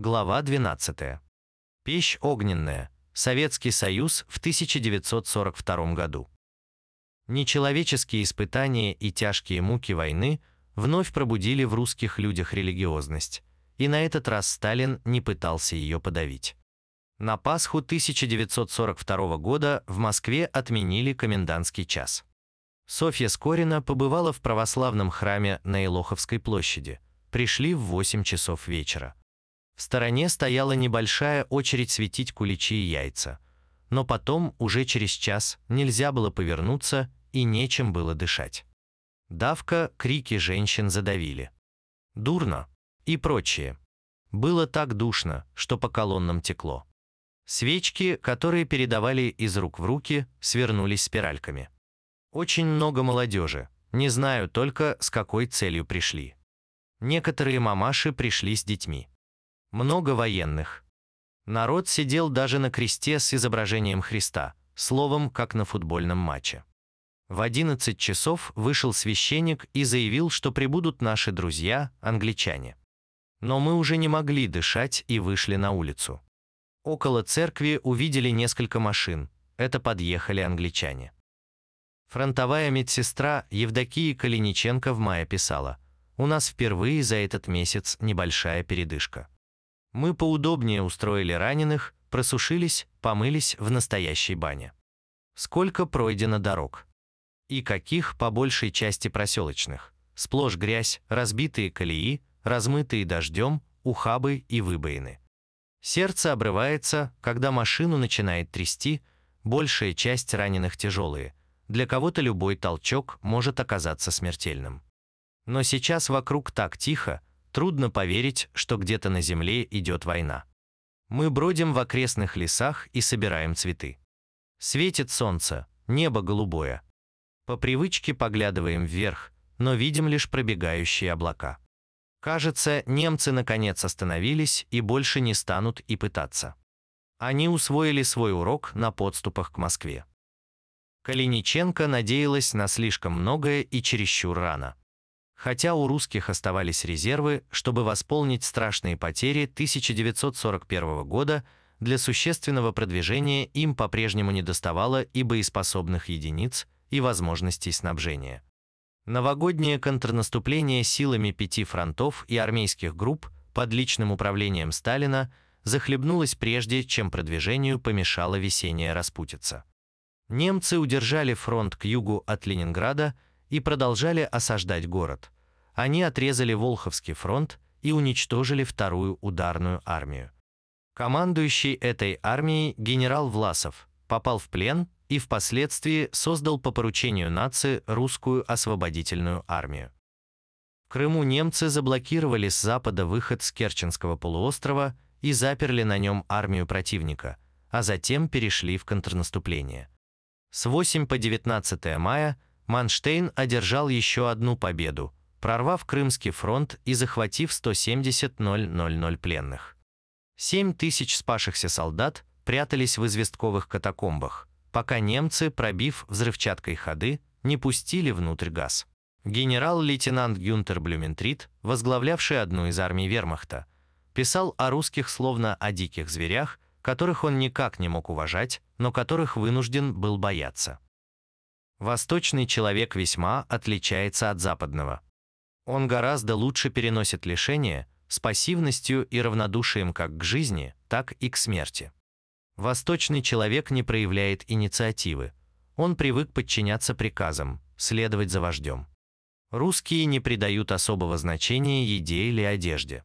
Глава 12. Пещь огненная. Советский Союз в 1942 году. Нечеловеческие испытания и тяжкие муки войны вновь пробудили в русских людях религиозность, и на этот раз Сталин не пытался ее подавить. На Пасху 1942 года в Москве отменили комендантский час. Софья Скорина побывала в православном храме на Илоховской площади. Пришли в 8 часов вечера. В стороне стояла небольшая очередь светить куличи и яйца. Но потом, уже через час, нельзя было повернуться и нечем было дышать. Давка, крики женщин задавили. Дурно. И прочее. Было так душно, что по колоннам текло. Свечки, которые передавали из рук в руки, свернулись спиральками. Очень много молодежи. Не знаю только, с какой целью пришли. Некоторые мамаши пришли с детьми. Много военных. Народ сидел даже на кресте с изображением Христа, словом, как на футбольном матче. В 11 часов вышел священник и заявил, что прибудут наши друзья, англичане. Но мы уже не могли дышать и вышли на улицу. Около церкви увидели несколько машин, это подъехали англичане. Фронтовая медсестра Евдокия Калиниченко в мае писала, «У нас впервые за этот месяц небольшая передышка. Мы поудобнее устроили раненых, просушились, помылись в настоящей бане. Сколько пройдено дорог. И каких по большей части проселочных. Сплошь грязь, разбитые колеи, размытые дождем, ухабы и выбоины. Сердце обрывается, когда машину начинает трясти, большая часть раненых тяжелые. Для кого-то любой толчок может оказаться смертельным. Но сейчас вокруг так тихо, Трудно поверить, что где-то на земле идет война. Мы бродим в окрестных лесах и собираем цветы. Светит солнце, небо голубое. По привычке поглядываем вверх, но видим лишь пробегающие облака. Кажется, немцы наконец остановились и больше не станут и пытаться. Они усвоили свой урок на подступах к Москве. Калиниченко надеялась на слишком многое и чересчур рано. Хотя у русских оставались резервы, чтобы восполнить страшные потери 1941 года, для существенного продвижения им по-прежнему недоставало и боеспособных единиц, и возможностей снабжения. Новогоднее контрнаступление силами пяти фронтов и армейских групп под личным управлением Сталина захлебнулось прежде, чем продвижению помешала весенняя распутица. Немцы удержали фронт к югу от Ленинграда – и продолжали осаждать город. Они отрезали Волховский фронт и уничтожили вторую ударную армию. Командующий этой армией генерал Власов попал в плен и впоследствии создал по поручению нации русскую освободительную армию. В Крыму немцы заблокировали с запада выход с Керченского полуострова и заперли на нем армию противника, а затем перешли в контрнаступление. С 8 по 19 мая Манштейн одержал еще одну победу, прорвав Крымский фронт и захватив 170 000 пленных. 7 тысяч спасшихся солдат прятались в известковых катакомбах, пока немцы, пробив взрывчаткой ходы, не пустили внутрь газ. Генерал-лейтенант Гюнтер Блюментрит, возглавлявший одну из армий вермахта, писал о русских словно о диких зверях, которых он никак не мог уважать, но которых вынужден был бояться. Восточный человек весьма отличается от западного. Он гораздо лучше переносит лишения с пассивностью и равнодушием как к жизни, так и к смерти. Восточный человек не проявляет инициативы. Он привык подчиняться приказам, следовать за вождем. Русские не придают особого значения еде или одежде.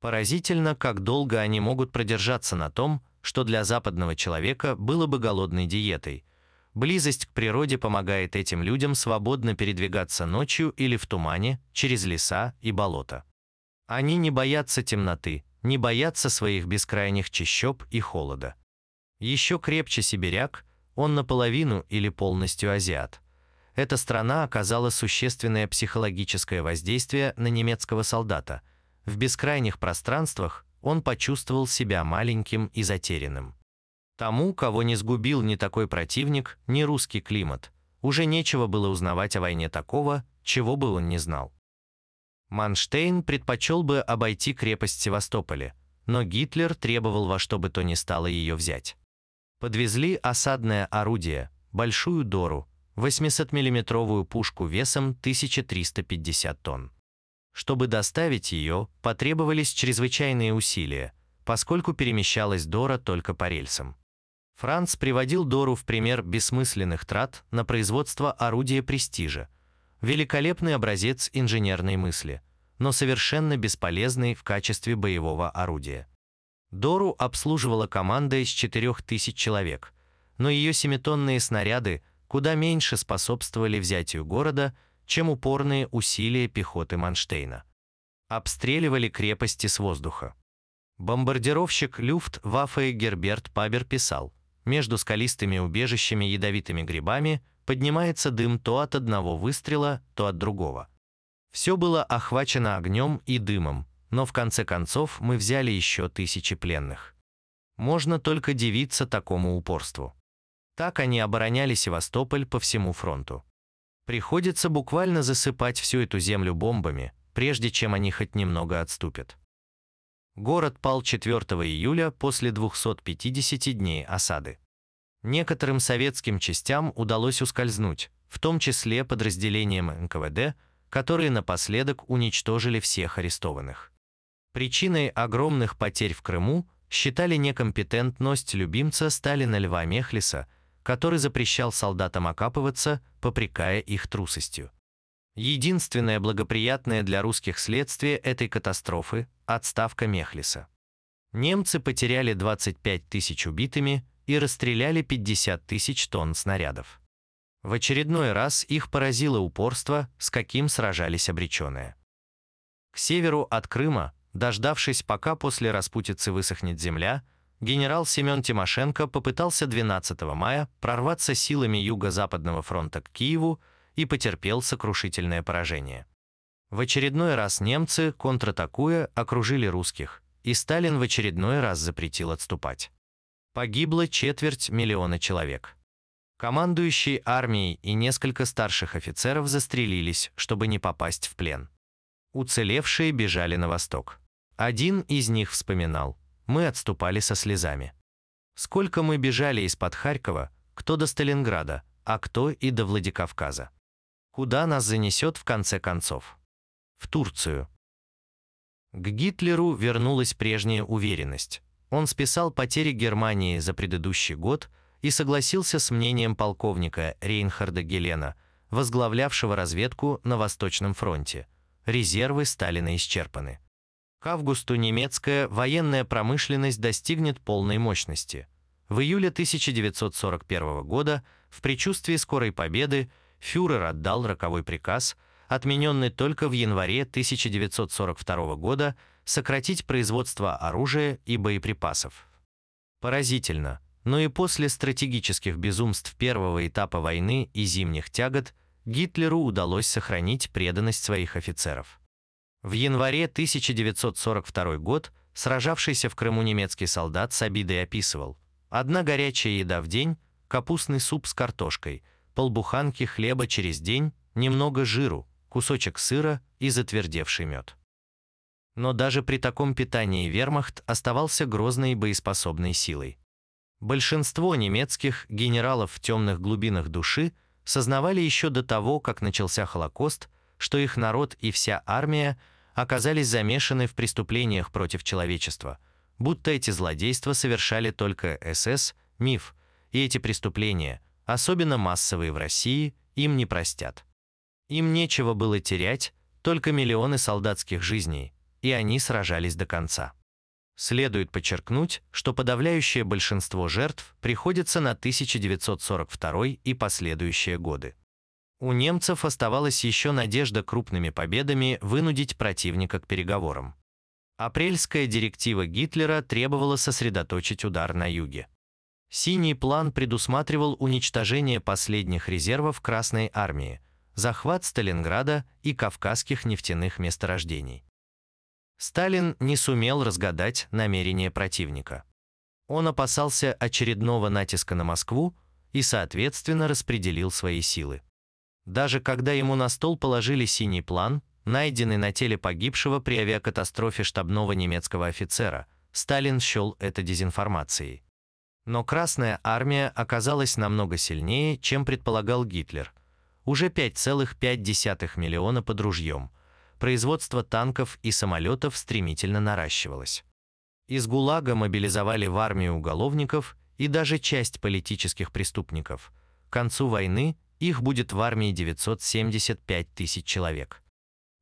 Поразительно, как долго они могут продержаться на том, что для западного человека было бы голодной диетой – Близость к природе помогает этим людям свободно передвигаться ночью или в тумане, через леса и болота. Они не боятся темноты, не боятся своих бескрайних чащоб и холода. Еще крепче сибиряк, он наполовину или полностью азиат. Эта страна оказала существенное психологическое воздействие на немецкого солдата. В бескрайних пространствах он почувствовал себя маленьким и затерянным. Тому, кого не сгубил ни такой противник, ни русский климат, уже нечего было узнавать о войне такого, чего бы он не знал. Манштейн предпочел бы обойти крепость Севастополя, но Гитлер требовал во что бы то ни стало ее взять. Подвезли осадное орудие, большую Дору, 800-миллиметровую пушку весом 1350 тонн. Чтобы доставить ее, потребовались чрезвычайные усилия, поскольку перемещалась Дора только по рельсам. Франц приводил Дору в пример бессмысленных трат на производство орудия престижа, великолепный образец инженерной мысли, но совершенно бесполезный в качестве боевого орудия. Дору обслуживала команда из 4000 человек, но ее семитонные снаряды куда меньше способствовали взятию города, чем упорные усилия пехоты Манштейна. Обстреливали крепости с воздуха. Бомбардировщик Люфт-Ваффе Герберт Пабер писал, между скалистыми убежищами ядовитыми грибами поднимается дым то от одного выстрела, то от другого. Все было охвачено огнем и дымом, но в конце концов мы взяли еще тысячи пленных. Можно только дивиться такому упорству. Так они обороняли Севастополь по всему фронту. Приходится буквально засыпать всю эту землю бомбами, прежде чем они хоть немного отступят. Город пал 4 июля после 250 дней осады. Некоторым советским частям удалось ускользнуть, в том числе подразделениям НКВД, которые напоследок уничтожили всех арестованных. Причиной огромных потерь в Крыму считали некомпетентность любимца Сталина Льва Мехлиса, который запрещал солдатам окапываться, попрекая их трусостью. Единственное благоприятное для русских следствие этой катастрофы – отставка Мехлиса. Немцы потеряли 25 тысяч убитыми и расстреляли 50 тысяч тонн снарядов. В очередной раз их поразило упорство, с каким сражались обреченные. К северу от Крыма Дождавшись, пока после распутицы высохнет земля, генерал Семен Тимошенко попытался 12 мая прорваться силами Юго-Западного фронта к Киеву и потерпел сокрушительное поражение. В очередной раз немцы, контратакуя, окружили русских, и Сталин в очередной раз запретил отступать. Погибло четверть миллиона человек. Командующий армией и несколько старших офицеров застрелились, чтобы не попасть в плен. Уцелевшие бежали на восток. Один из них вспоминал. Мы отступали со слезами. Сколько мы бежали из-под Харькова, кто до Сталинграда, а кто и до Владикавказа. Куда нас занесет в конце концов? В Турцию. К Гитлеру вернулась прежняя уверенность. Он списал потери Германии за предыдущий год и согласился с мнением полковника Рейнхарда Гелена, возглавлявшего разведку на Восточном фронте. Резервы Сталина исчерпаны. К августу немецкая военная промышленность достигнет полной мощности. В июле 1941 года, в предчувствии скорой победы, фюрер отдал роковой приказ, отмененный только в январе 1942 года, сократить производство оружия и боеприпасов. Поразительно, но и после стратегических безумств первого этапа войны и зимних тягот Гитлеру удалось сохранить преданность своих офицеров. В январе 1942 год сражавшийся в Крыму немецкий солдат с обидой описывал «Одна горячая еда в день, капустный суп с картошкой, полбуханки хлеба через день, немного жиру, кусочек сыра и затвердевший мед». Но даже при таком питании вермахт оставался грозной и боеспособной силой. Большинство немецких генералов в темных глубинах души сознавали еще до того, как начался Холокост, что их народ и вся армия оказались замешаны в преступлениях против человечества, будто эти злодейства совершали только СС, МИФ, и эти преступления, особенно массовые в России, им не простят. Им нечего было терять, только миллионы солдатских жизней, и они сражались до конца. Следует подчеркнуть, что подавляющее большинство жертв приходится на 1942 и последующие годы. У немцев оставалась еще надежда крупными победами вынудить противника к переговорам. Апрельская директива Гитлера требовала сосредоточить удар на юге. Синий план предусматривал уничтожение последних резервов Красной армии, захват Сталинграда и кавказских нефтяных месторождений. Сталин не сумел разгадать намерения противника. Он опасался очередного натиска на Москву и, соответственно, распределил свои силы. Даже когда ему на стол положили синий план, найденный на теле погибшего при авиакатастрофе штабного немецкого офицера, Сталин счел это дезинформацией. Но Красная армия оказалась намного сильнее, чем предполагал Гитлер. Уже 5,5 миллиона под ружьем. Производство танков и самолетов стремительно наращивалось. Из ГУЛАГа мобилизовали в армию уголовников и даже часть политических преступников. К концу войны их будет в армии 975 тысяч человек.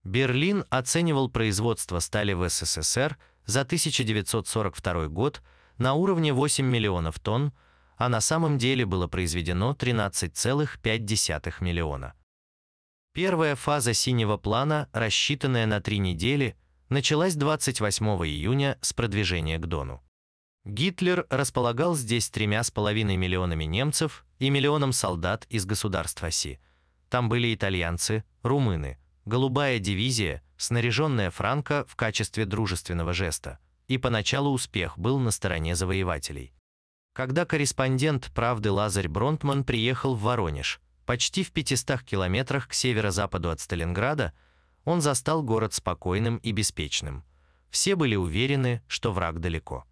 Берлин оценивал производство стали в СССР за 1942 год на уровне 8 миллионов тонн, а на самом деле было произведено 13,5 миллиона. Первая фаза синего плана, рассчитанная на три недели, началась 28 июня с продвижения к Дону. Гитлер располагал здесь тремя с половиной миллионами немцев и миллионом солдат из государств оси. Там были итальянцы, румыны, голубая дивизия, снаряженная Франко в качестве дружественного жеста, и поначалу успех был на стороне завоевателей. Когда корреспондент «Правды» Лазарь Бронтман приехал в Воронеж, почти в 500 километрах к северо-западу от Сталинграда, он застал город спокойным и беспечным. Все были уверены, что враг далеко.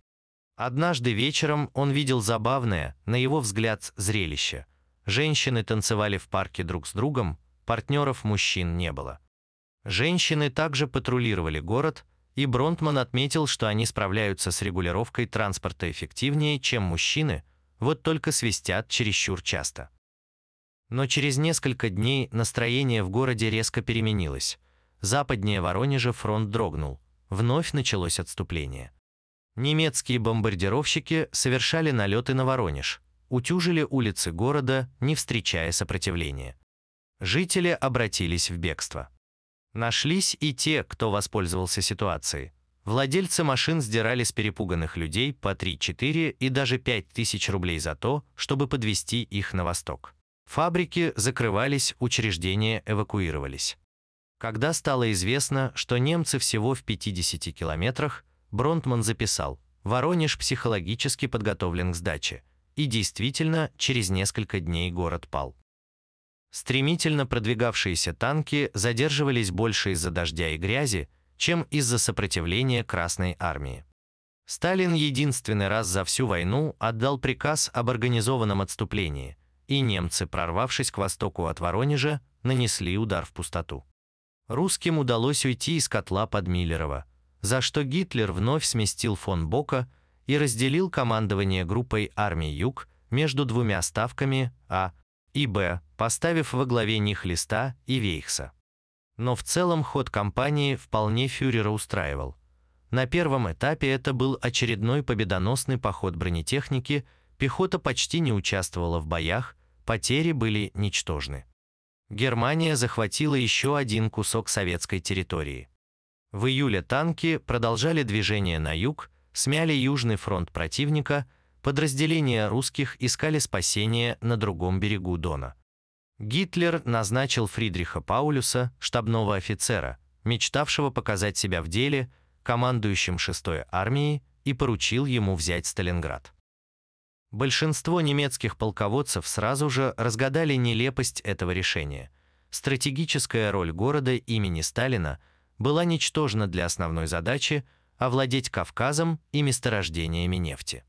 Однажды вечером он видел забавное, на его взгляд, зрелище. Женщины танцевали в парке друг с другом, партнеров мужчин не было. Женщины также патрулировали город, и Бронтман отметил, что они справляются с регулировкой транспорта эффективнее, чем мужчины, вот только свистят чересчур часто. Но через несколько дней настроение в городе резко переменилось. Западнее Воронежа фронт дрогнул. Вновь началось отступление. Немецкие бомбардировщики совершали налеты на Воронеж, утюжили улицы города, не встречая сопротивления. Жители обратились в бегство. Нашлись и те, кто воспользовался ситуацией. Владельцы машин сдирали с перепуганных людей по 3-4 и даже 5 тысяч рублей за то, чтобы подвести их на восток. Фабрики закрывались, учреждения эвакуировались. Когда стало известно, что немцы всего в 50 километрах, Бронтман записал «Воронеж психологически подготовлен к сдаче». И действительно, через несколько дней город пал. Стремительно продвигавшиеся танки задерживались больше из-за дождя и грязи, чем из-за сопротивления Красной армии. Сталин единственный раз за всю войну отдал приказ об организованном отступлении, и немцы, прорвавшись к востоку от Воронежа, нанесли удар в пустоту. Русским удалось уйти из котла под Миллерово, за что Гитлер вновь сместил фон Бока и разделил командование группой армий Юг между двумя ставками А и Б, поставив во главе них Листа и Вейхса. Но в целом ход кампании вполне фюрера устраивал. На первом этапе это был очередной победоносный поход бронетехники, пехота почти не участвовала в боях, потери были ничтожны. Германия захватила еще один кусок советской территории. В июле танки продолжали движение на юг, смяли южный фронт противника, подразделения русских искали спасения на другом берегу Дона. Гитлер назначил Фридриха Паулюса, штабного офицера, мечтавшего показать себя в деле, командующим 6-й армией, и поручил ему взять Сталинград. Большинство немецких полководцев сразу же разгадали нелепость этого решения. Стратегическая роль города имени Сталина – была ничтожна для основной задачи овладеть Кавказом и месторождениями нефти.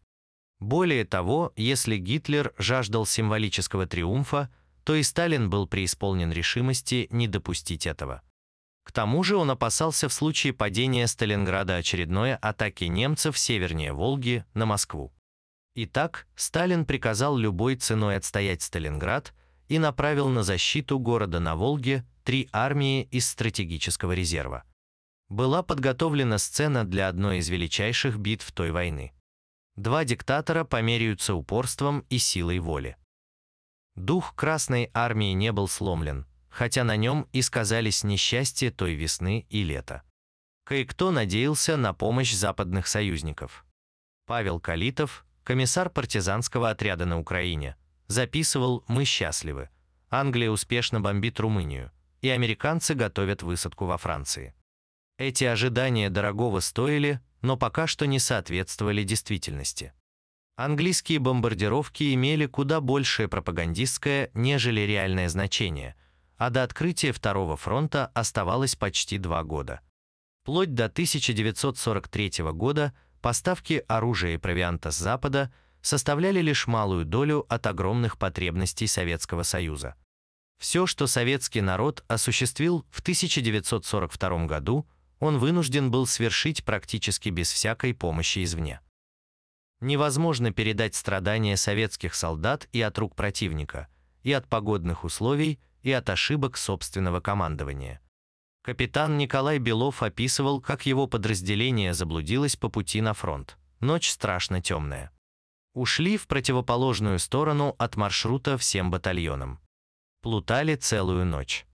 Более того, если Гитлер жаждал символического триумфа, то и Сталин был преисполнен решимости не допустить этого. К тому же он опасался в случае падения Сталинграда очередной атаки немцев севернее Волги на Москву. Итак, Сталин приказал любой ценой отстоять Сталинград и направил на защиту города на Волге три армии из стратегического резерва. Была подготовлена сцена для одной из величайших битв той войны. Два диктатора померяются упорством и силой воли. Дух Красной армии не был сломлен, хотя на нем и сказались несчастья той весны и лета. Кое-кто надеялся на помощь западных союзников. Павел Калитов, комиссар партизанского отряда на Украине, записывал «Мы счастливы. Англия успешно бомбит Румынию и американцы готовят высадку во Франции. Эти ожидания дорогого стоили, но пока что не соответствовали действительности. Английские бомбардировки имели куда большее пропагандистское, нежели реальное значение, а до открытия Второго фронта оставалось почти два года. Вплоть до 1943 года поставки оружия и провианта с Запада составляли лишь малую долю от огромных потребностей Советского Союза. Все, что советский народ осуществил в 1942 году, он вынужден был свершить практически без всякой помощи извне. Невозможно передать страдания советских солдат и от рук противника, и от погодных условий, и от ошибок собственного командования. Капитан Николай Белов описывал, как его подразделение заблудилось по пути на фронт. Ночь страшно темная. Ушли в противоположную сторону от маршрута всем батальонам. Плутали целую ночь.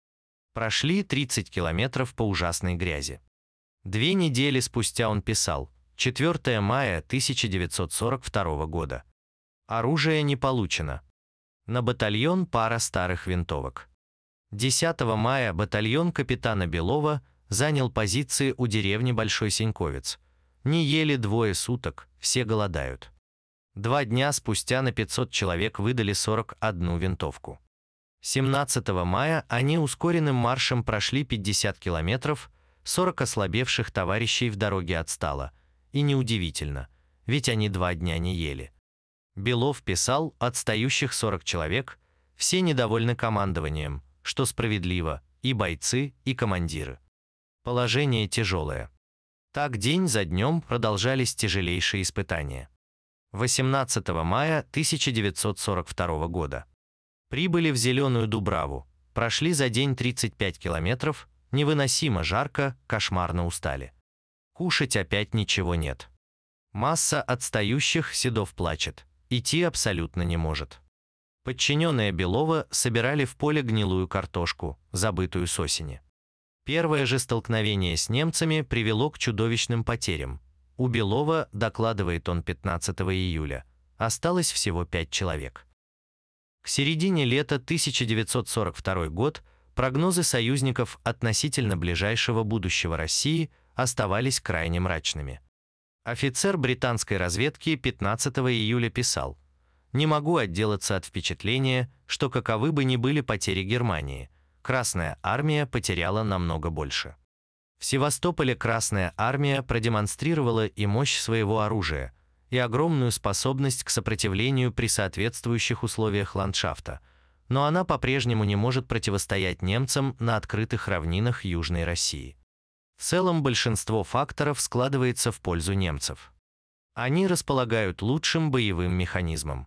Прошли 30 километров по ужасной грязи. Две недели спустя он писал, 4 мая 1942 года. Оружие не получено. На батальон пара старых винтовок. 10 мая батальон капитана Белова занял позиции у деревни Большой Сеньковец. Не ели двое суток, все голодают. Два дня спустя на 500 человек выдали 41 винтовку. 17 мая они ускоренным маршем прошли 50 километров, 40 ослабевших товарищей в дороге отстало – и неудивительно, ведь они два дня не ели. Белов писал, отстающих 40 человек, все недовольны командованием, что справедливо, и бойцы, и командиры. Положение тяжелое. Так день за днем продолжались тяжелейшие испытания. 18 мая 1942 года. Прибыли в Зеленую Дубраву, прошли за день 35 километров, невыносимо жарко, кошмарно устали. Кушать опять ничего нет. Масса отстающих седов плачет. Идти абсолютно не может. Подчиненные Белова собирали в поле гнилую картошку, забытую с осени. Первое же столкновение с немцами привело к чудовищным потерям. У Белова, докладывает он 15 июля, осталось всего пять человек. К середине лета 1942 год прогнозы союзников относительно ближайшего будущего России – оставались крайне мрачными. Офицер британской разведки 15 июля писал, «Не могу отделаться от впечатления, что каковы бы ни были потери Германии, Красная армия потеряла намного больше». В Севастополе Красная армия продемонстрировала и мощь своего оружия, и огромную способность к сопротивлению при соответствующих условиях ландшафта, но она по-прежнему не может противостоять немцам на открытых равнинах Южной России. В целом большинство факторов складывается в пользу немцев. Они располагают лучшим боевым механизмом.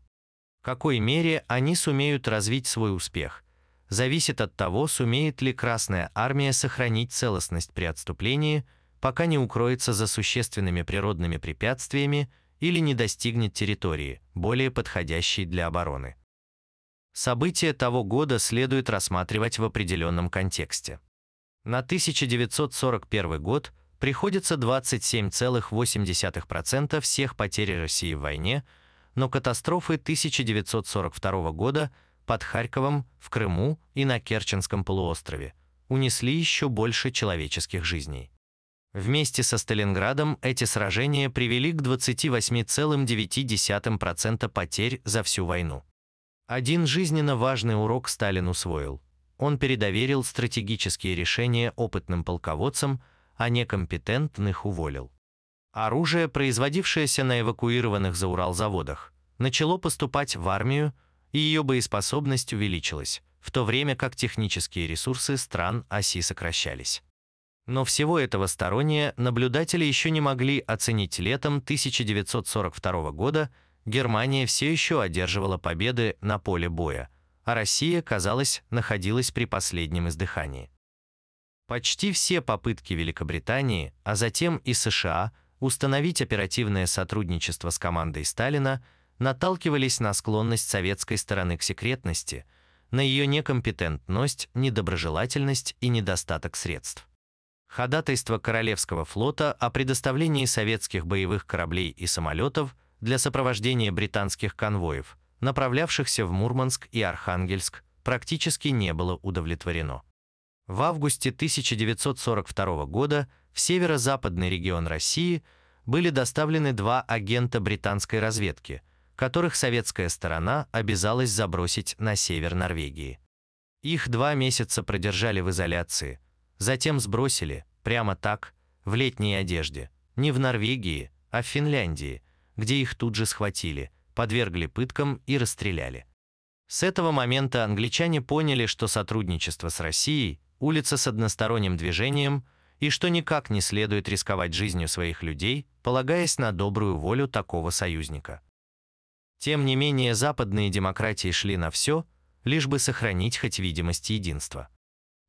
В какой мере они сумеют развить свой успех, зависит от того, сумеет ли Красная Армия сохранить целостность при отступлении, пока не укроется за существенными природными препятствиями или не достигнет территории, более подходящей для обороны. События того года следует рассматривать в определенном контексте. На 1941 год приходится 27,8% всех потерь России в войне, но катастрофы 1942 года под Харьковом, в Крыму и на Керченском полуострове унесли еще больше человеческих жизней. Вместе со Сталинградом эти сражения привели к 28,9% потерь за всю войну. Один жизненно важный урок Сталин усвоил – он передоверил стратегические решения опытным полководцам, а некомпетентных уволил. Оружие, производившееся на эвакуированных за Урал заводах, начало поступать в армию, и ее боеспособность увеличилась, в то время как технические ресурсы стран оси сокращались. Но всего этого сторонние наблюдатели еще не могли оценить летом 1942 года Германия все еще одерживала победы на поле боя – а Россия, казалось, находилась при последнем издыхании. Почти все попытки Великобритании, а затем и США, установить оперативное сотрудничество с командой Сталина наталкивались на склонность советской стороны к секретности, на ее некомпетентность, недоброжелательность и недостаток средств. Ходатайство Королевского флота о предоставлении советских боевых кораблей и самолетов для сопровождения британских конвоев – направлявшихся в Мурманск и Архангельск, практически не было удовлетворено. В августе 1942 года в северо-западный регион России были доставлены два агента британской разведки, которых советская сторона обязалась забросить на север Норвегии. Их два месяца продержали в изоляции, затем сбросили, прямо так, в летней одежде, не в Норвегии, а в Финляндии, где их тут же схватили, подвергли пыткам и расстреляли. С этого момента англичане поняли, что сотрудничество с Россией – улица с односторонним движением и что никак не следует рисковать жизнью своих людей, полагаясь на добрую волю такого союзника. Тем не менее, западные демократии шли на все, лишь бы сохранить хоть видимость единства.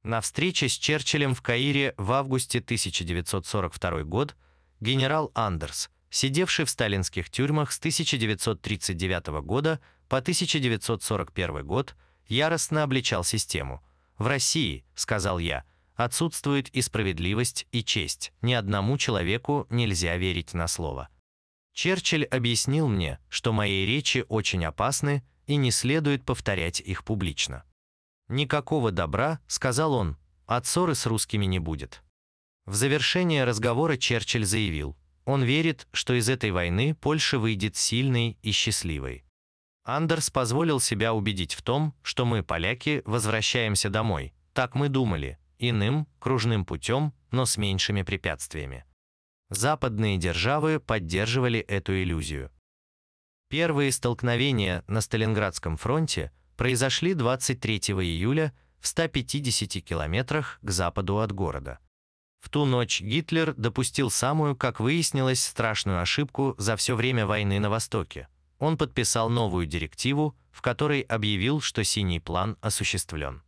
На встрече с Черчиллем в Каире в августе 1942 год генерал Андерс, сидевший в сталинских тюрьмах с 1939 года по 1941 год, яростно обличал систему. «В России, — сказал я, — отсутствует и справедливость, и честь. Ни одному человеку нельзя верить на слово». Черчилль объяснил мне, что мои речи очень опасны и не следует повторять их публично. «Никакого добра, — сказал он, — от ссоры с русскими не будет». В завершение разговора Черчилль заявил, он верит, что из этой войны Польша выйдет сильной и счастливой. Андерс позволил себя убедить в том, что мы, поляки, возвращаемся домой. Так мы думали, иным, кружным путем, но с меньшими препятствиями. Западные державы поддерживали эту иллюзию. Первые столкновения на Сталинградском фронте произошли 23 июля в 150 километрах к западу от города. В ту ночь Гитлер допустил самую, как выяснилось, страшную ошибку за все время войны на Востоке. Он подписал новую директиву, в которой объявил, что синий план осуществлен.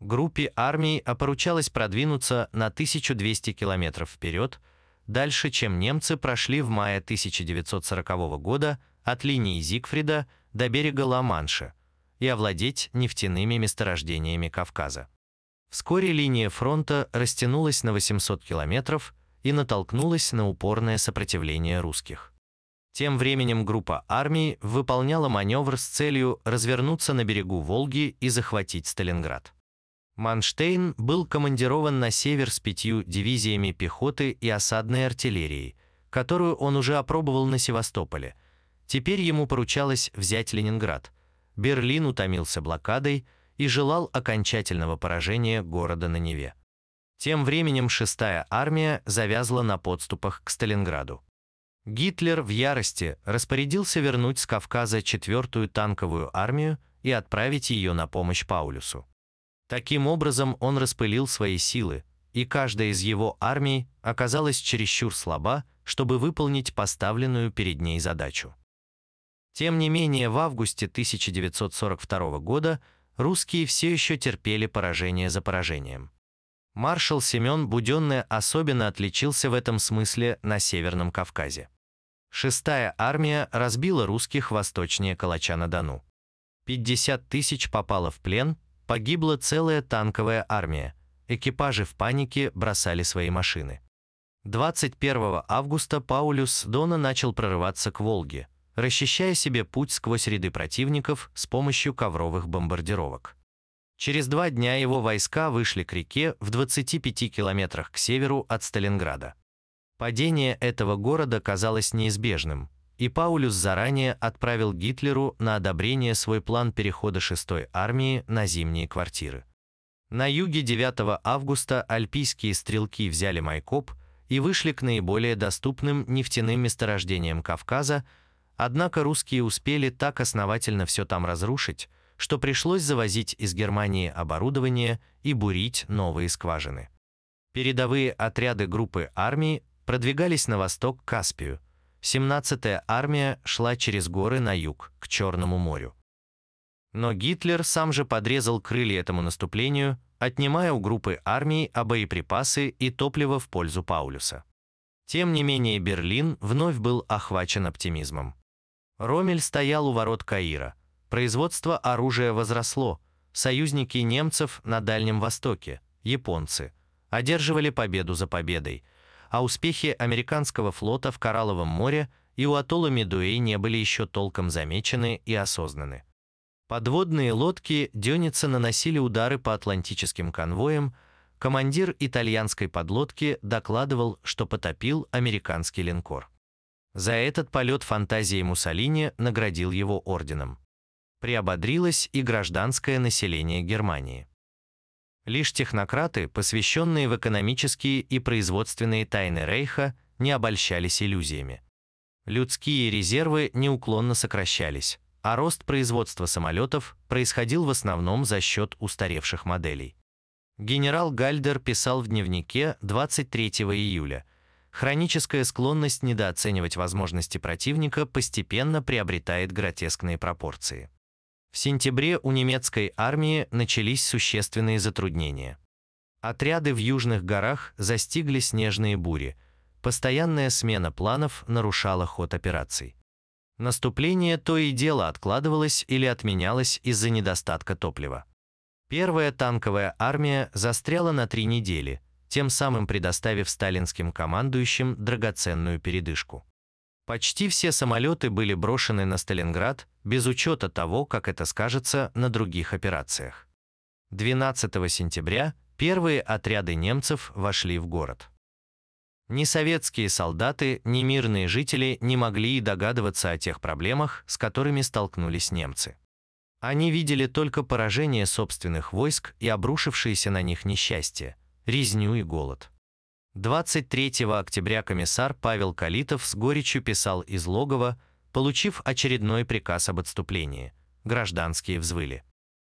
Группе армий опоручалось продвинуться на 1200 километров вперед, дальше, чем немцы прошли в мае 1940 года от линии Зигфрида до берега Ла-Манша и овладеть нефтяными месторождениями Кавказа. Вскоре линия фронта растянулась на 800 километров и натолкнулась на упорное сопротивление русских. Тем временем группа армий выполняла маневр с целью развернуться на берегу Волги и захватить Сталинград. Манштейн был командирован на север с пятью дивизиями пехоты и осадной артиллерии, которую он уже опробовал на Севастополе. Теперь ему поручалось взять Ленинград. Берлин утомился блокадой и желал окончательного поражения города на Неве. Тем временем шестая армия завязла на подступах к Сталинграду. Гитлер в ярости распорядился вернуть с Кавказа четвертую танковую армию и отправить ее на помощь Паулюсу. Таким образом, он распылил свои силы, и каждая из его армий оказалась чересчур слаба, чтобы выполнить поставленную перед ней задачу. Тем не менее, в августе 1942 года русские все еще терпели поражение за поражением. Маршал Семен Буденный особенно отличился в этом смысле на Северном Кавказе. Шестая армия разбила русских восточнее Калача-на-Дону. 50 тысяч попало в плен, Погибла целая танковая армия. Экипажи в панике бросали свои машины. 21 августа Паулюс Дона начал прорываться к Волге, расчищая себе путь сквозь ряды противников с помощью ковровых бомбардировок. Через два дня его войска вышли к реке в 25 километрах к северу от Сталинграда. Падение этого города казалось неизбежным, и Паулюс заранее отправил Гитлеру на одобрение свой план перехода 6-й армии на зимние квартиры. На юге 9 августа альпийские стрелки взяли Майкоп и вышли к наиболее доступным нефтяным месторождениям Кавказа, однако русские успели так основательно все там разрушить, что пришлось завозить из Германии оборудование и бурить новые скважины. Передовые отряды группы армий продвигались на восток к Каспию – 17-я армия шла через горы на юг, к Черному морю. Но Гитлер сам же подрезал крылья этому наступлению, отнимая у группы армий а боеприпасы и топливо в пользу Паулюса. Тем не менее Берлин вновь был охвачен оптимизмом. Ромель стоял у ворот Каира. Производство оружия возросло. Союзники немцев на Дальнем Востоке, японцы, одерживали победу за победой – а успехи американского флота в Коралловом море и у атолла Медуэй не были еще толком замечены и осознаны. Подводные лодки Дёница наносили удары по атлантическим конвоям, командир итальянской подлодки докладывал, что потопил американский линкор. За этот полет фантазии Муссолини наградил его орденом. Приободрилось и гражданское население Германии. Лишь технократы, посвященные в экономические и производственные тайны Рейха, не обольщались иллюзиями. Людские резервы неуклонно сокращались, а рост производства самолетов происходил в основном за счет устаревших моделей. Генерал Гальдер писал в дневнике 23 июля. Хроническая склонность недооценивать возможности противника постепенно приобретает гротескные пропорции. В сентябре у немецкой армии начались существенные затруднения. Отряды в южных горах застигли снежные бури. Постоянная смена планов нарушала ход операций. Наступление то и дело откладывалось или отменялось из-за недостатка топлива. Первая танковая армия застряла на три недели, тем самым предоставив сталинским командующим драгоценную передышку. Почти все самолеты были брошены на Сталинград без учета того, как это скажется на других операциях. 12 сентября первые отряды немцев вошли в город. Ни советские солдаты, ни мирные жители не могли и догадываться о тех проблемах, с которыми столкнулись немцы. Они видели только поражение собственных войск и обрушившиеся на них несчастье, резню и голод. 23 октября комиссар Павел Калитов с горечью писал из логова, получив очередной приказ об отступлении. Гражданские взвыли.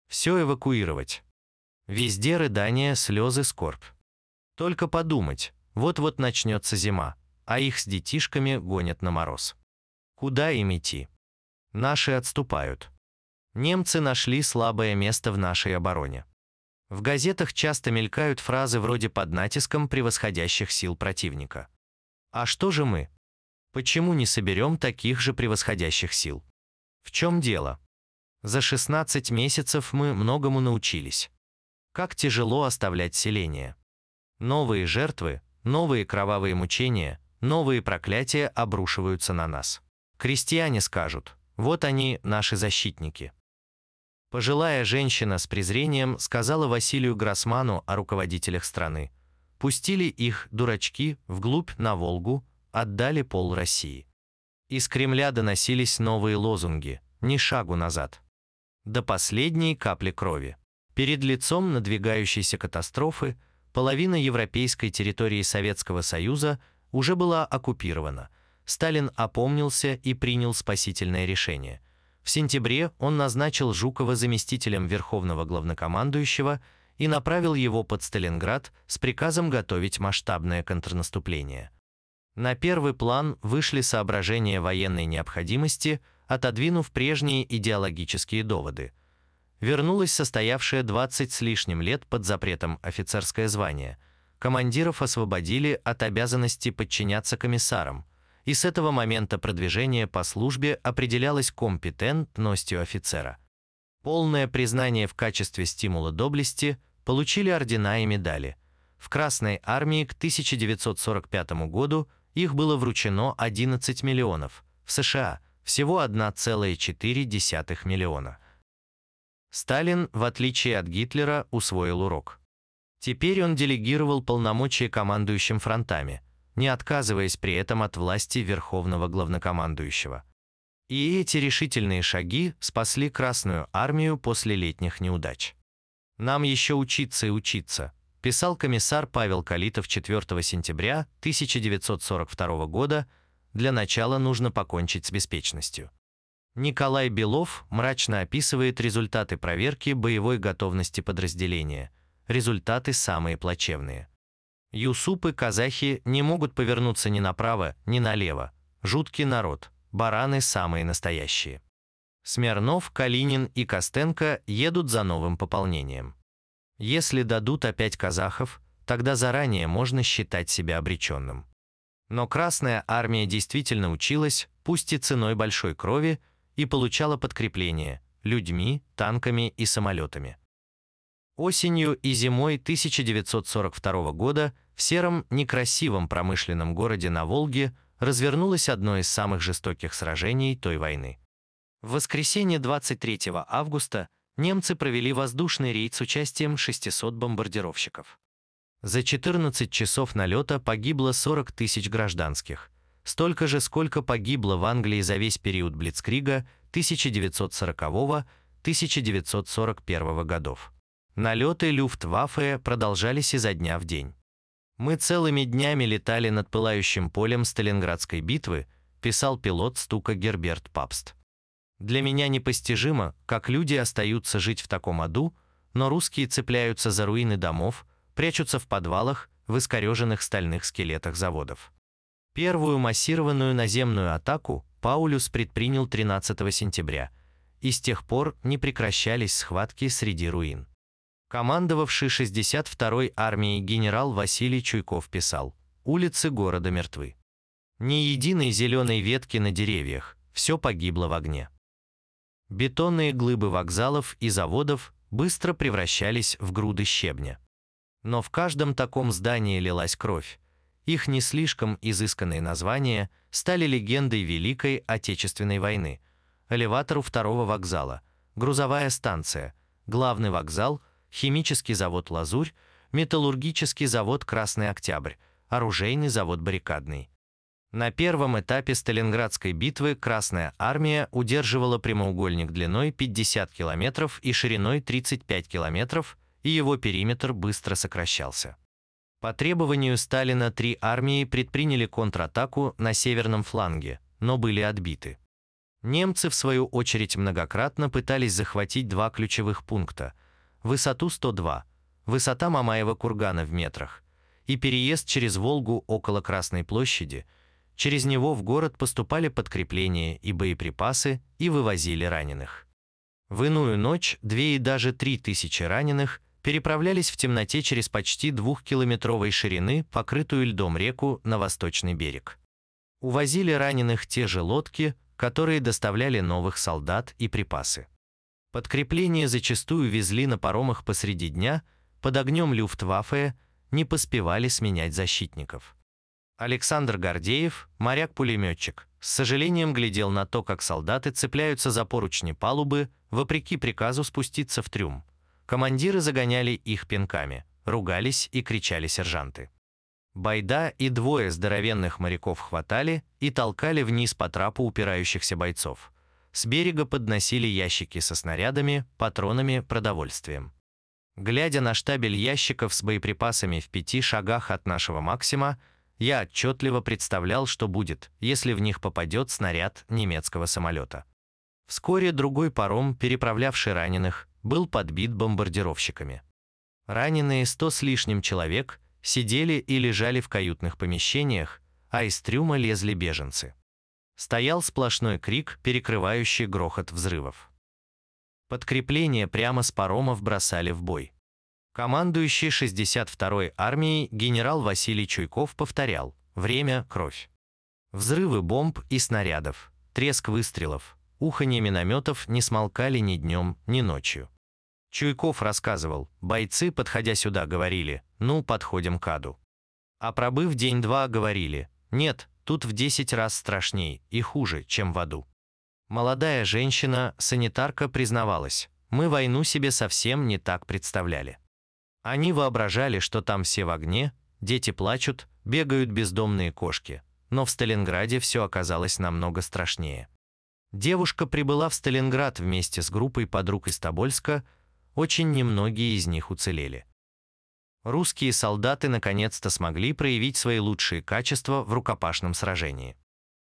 Все эвакуировать. Везде рыдания, слезы, скорбь. Только подумать, вот-вот начнется зима, а их с детишками гонят на мороз. Куда им идти? Наши отступают. Немцы нашли слабое место в нашей обороне. В газетах часто мелькают фразы вроде «под натиском превосходящих сил противника». А что же мы? Почему не соберем таких же превосходящих сил? В чем дело? За 16 месяцев мы многому научились. Как тяжело оставлять селение. Новые жертвы, Новые кровавые мучения, новые проклятия обрушиваются на нас. Крестьяне скажут, вот они, наши защитники. Пожилая женщина с презрением сказала Василию Гроссману о руководителях страны. Пустили их, дурачки, вглубь на Волгу, отдали пол России. Из Кремля доносились новые лозунги «Ни шагу назад». До последней капли крови. Перед лицом надвигающейся катастрофы Половина европейской территории Советского Союза уже была оккупирована. Сталин опомнился и принял спасительное решение. В сентябре он назначил Жукова заместителем Верховного главнокомандующего и направил его под Сталинград с приказом готовить масштабное контрнаступление. На первый план вышли соображения военной необходимости, отодвинув прежние идеологические доводы – вернулось состоявшее 20 с лишним лет под запретом офицерское звание. Командиров освободили от обязанности подчиняться комиссарам, и с этого момента продвижение по службе определялось компетентностью офицера. Полное признание в качестве стимула доблести получили ордена и медали. В Красной армии к 1945 году их было вручено 11 миллионов, в США всего 1,4 миллиона. Сталин, в отличие от Гитлера, усвоил урок. Теперь он делегировал полномочия командующим фронтами, не отказываясь при этом от власти верховного главнокомандующего. И эти решительные шаги спасли Красную армию после летних неудач. «Нам еще учиться и учиться», писал комиссар Павел Калитов 4 сентября 1942 года, для начала нужно покончить с беспечностью. Николай Белов мрачно описывает результаты проверки боевой готовности подразделения. Результаты самые плачевные. Юсупы, казахи не могут повернуться ни направо, ни налево. Жуткий народ, бараны самые настоящие. Смирнов, Калинин и Костенко едут за новым пополнением. Если дадут опять казахов, тогда заранее можно считать себя обреченным. Но Красная армия действительно училась, пусть и ценой большой крови, и получала подкрепление людьми, танками и самолетами. Осенью и зимой 1942 года в сером, некрасивом промышленном городе на Волге развернулось одно из самых жестоких сражений той войны. В воскресенье 23 августа немцы провели воздушный рейд с участием 600 бомбардировщиков. За 14 часов налета погибло 40 тысяч гражданских, столько же, сколько погибло в Англии за весь период Блицкрига 1940-1941 годов. Налеты Люфтваффе продолжались изо дня в день. Мы целыми днями летали над пылающим полем Сталинградской битвы, писал пилот стука Герберт Папст. Для меня непостижимо, как люди остаются жить в таком аду, но русские цепляются за руины домов, прячутся в подвалах, в искореженных стальных скелетах заводов. Первую массированную наземную атаку Паулюс предпринял 13 сентября, и с тех пор не прекращались схватки среди руин. Командовавший 62-й армией генерал Василий Чуйков писал «Улицы города мертвы. Ни единой зеленой ветки на деревьях, все погибло в огне». Бетонные глыбы вокзалов и заводов быстро превращались в груды щебня. Но в каждом таком здании лилась кровь. Их не слишком изысканные названия стали легендой Великой Отечественной войны. Элеватор у второго вокзала, грузовая станция, главный вокзал, химический завод «Лазурь», металлургический завод «Красный Октябрь», оружейный завод «Баррикадный». На первом этапе Сталинградской битвы Красная армия удерживала прямоугольник длиной 50 километров и шириной 35 километров, и его периметр быстро сокращался. По требованию Сталина три армии предприняли контратаку на северном фланге, но были отбиты. Немцы, в свою очередь, многократно пытались захватить два ключевых пункта – высоту 102, высота Мамаева кургана в метрах, и переезд через Волгу около Красной площади. Через него в город поступали подкрепления и боеприпасы и вывозили раненых. В иную ночь две и даже три тысячи раненых переправлялись в темноте через почти двухкилометровой ширины покрытую льдом реку на восточный берег. Увозили раненых те же лодки, которые доставляли новых солдат и припасы. Подкрепления зачастую везли на паромах посреди дня, под огнем Люфтваффе не поспевали сменять защитников. Александр Гордеев, моряк-пулеметчик, с сожалением глядел на то, как солдаты цепляются за поручни палубы, вопреки приказу спуститься в трюм. Командиры загоняли их пинками, ругались и кричали сержанты. Байда и двое здоровенных моряков хватали и толкали вниз по трапу упирающихся бойцов. С берега подносили ящики со снарядами, патронами, продовольствием. Глядя на штабель ящиков с боеприпасами в пяти шагах от нашего Максима, я отчетливо представлял, что будет, если в них попадет снаряд немецкого самолета. Вскоре другой паром, переправлявший раненых, был подбит бомбардировщиками. Раненые сто с лишним человек сидели и лежали в каютных помещениях, а из трюма лезли беженцы. Стоял сплошной крик, перекрывающий грохот взрывов. Подкрепление прямо с паромов бросали в бой. Командующий 62-й армией генерал Василий Чуйков повторял «Время – кровь». Взрывы бомб и снарядов, треск выстрелов, уханье минометов не смолкали ни днем, ни ночью. Чуйков рассказывал, бойцы, подходя сюда, говорили, ну, подходим к аду. А пробыв день-два, говорили, нет, тут в 10 раз страшней и хуже, чем в аду. Молодая женщина, санитарка, признавалась, мы войну себе совсем не так представляли. Они воображали, что там все в огне, дети плачут, бегают бездомные кошки, но в Сталинграде все оказалось намного страшнее. Девушка прибыла в Сталинград вместе с группой подруг из Тобольска, очень немногие из них уцелели. Русские солдаты наконец-то смогли проявить свои лучшие качества в рукопашном сражении.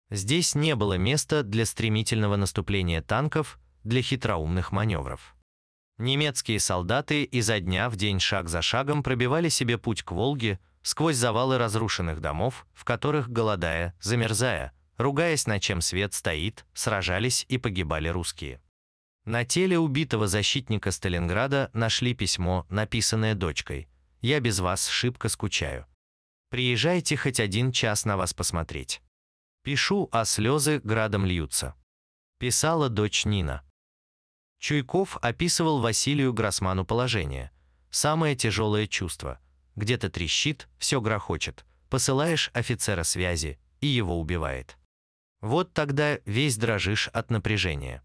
Здесь не было места для стремительного наступления танков, для хитроумных маневров. Немецкие солдаты изо дня в день шаг за шагом пробивали себе путь к Волге сквозь завалы разрушенных домов, в которых, голодая, замерзая, ругаясь, на чем свет стоит, сражались и погибали русские. На теле убитого защитника Сталинграда нашли письмо, написанное дочкой. «Я без вас шибко скучаю. Приезжайте хоть один час на вас посмотреть. Пишу, а слезы градом льются». Писала дочь Нина. Чуйков описывал Василию Гроссману положение. Самое тяжелое чувство. Где-то трещит, все грохочет. Посылаешь офицера связи, и его убивает. Вот тогда весь дрожишь от напряжения.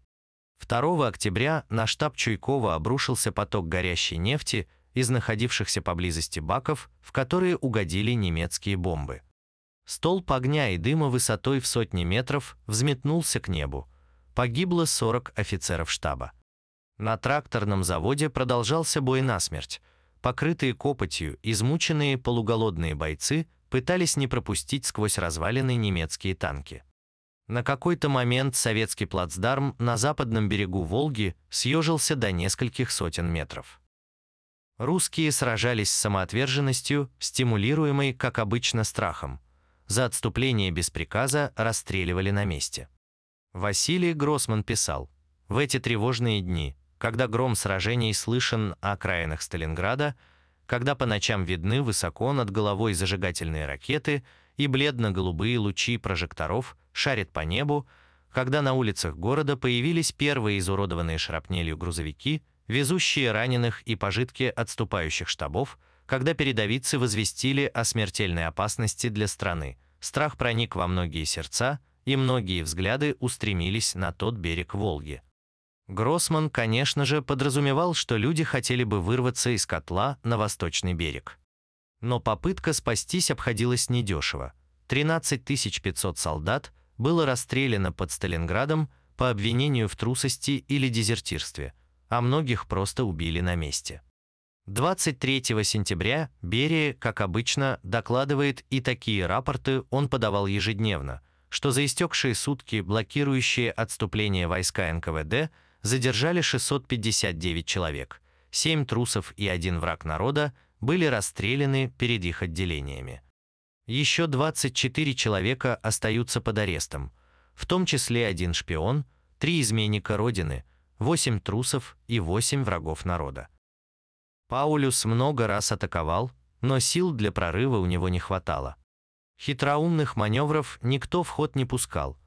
2 октября на штаб Чуйкова обрушился поток горящей нефти из находившихся поблизости баков, в которые угодили немецкие бомбы. Столб огня и дыма высотой в сотни метров взметнулся к небу. Погибло 40 офицеров штаба. На тракторном заводе продолжался бой насмерть. Покрытые копотью, измученные полуголодные бойцы пытались не пропустить сквозь развалины немецкие танки. На какой-то момент советский плацдарм на западном берегу Волги съежился до нескольких сотен метров. Русские сражались с самоотверженностью, стимулируемой, как обычно, страхом. За отступление без приказа расстреливали на месте. Василий Гроссман писал, «В эти тревожные дни, когда гром сражений слышен на окраинах Сталинграда, когда по ночам видны высоко над головой зажигательные ракеты и бледно-голубые лучи прожекторов шарят по небу, когда на улицах города появились первые изуродованные шрапнелью грузовики, везущие раненых и пожитки отступающих штабов, когда передовицы возвестили о смертельной опасности для страны, страх проник во многие сердца, и многие взгляды устремились на тот берег Волги. Гроссман, конечно же, подразумевал, что люди хотели бы вырваться из котла на восточный берег. Но попытка спастись обходилась недешево. 13 500 солдат было расстреляно под Сталинградом по обвинению в трусости или дезертирстве, а многих просто убили на месте. 23 сентября Берия, как обычно, докладывает, и такие рапорты он подавал ежедневно, что за истекшие сутки блокирующие отступление войска НКВД – задержали 659 человек, 7 трусов и один враг народа были расстреляны перед их отделениями. Еще 24 человека остаются под арестом, в том числе один шпион, три изменника Родины, 8 трусов и 8 врагов народа. Паулюс много раз атаковал, но сил для прорыва у него не хватало. Хитроумных маневров никто в ход не пускал,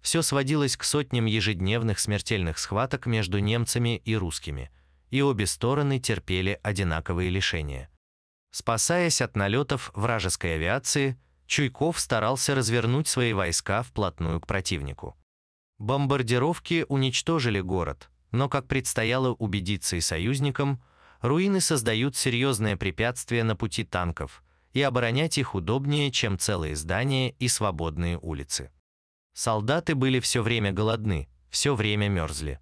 все сводилось к сотням ежедневных смертельных схваток между немцами и русскими, и обе стороны терпели одинаковые лишения. Спасаясь от налетов вражеской авиации, Чуйков старался развернуть свои войска вплотную к противнику. Бомбардировки уничтожили город, но, как предстояло убедиться и союзникам, руины создают серьезное препятствие на пути танков, и оборонять их удобнее, чем целые здания и свободные улицы. Солдаты были все время голодны, все время мерзли.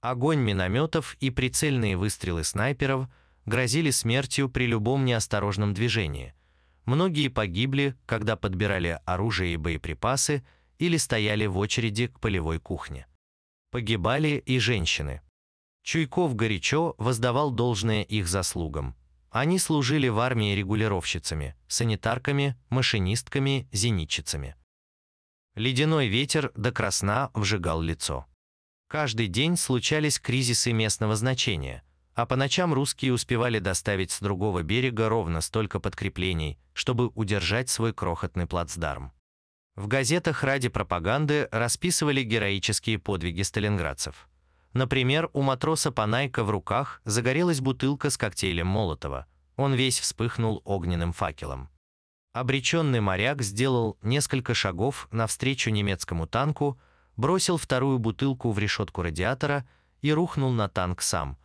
Огонь минометов и прицельные выстрелы снайперов грозили смертью при любом неосторожном движении. Многие погибли, когда подбирали оружие и боеприпасы или стояли в очереди к полевой кухне. Погибали и женщины. Чуйков горячо воздавал должное их заслугам. Они служили в армии регулировщицами, санитарками, машинистками, зенитчицами. Ледяной ветер до красна вжигал лицо. Каждый день случались кризисы местного значения, а по ночам русские успевали доставить с другого берега ровно столько подкреплений, чтобы удержать свой крохотный плацдарм. В газетах ради пропаганды расписывали героические подвиги сталинградцев. Например, у матроса Панайка в руках загорелась бутылка с коктейлем Молотова. Он весь вспыхнул огненным факелом. Обреченный моряк сделал несколько шагов навстречу немецкому танку, бросил вторую бутылку в решетку радиатора и рухнул на танк сам,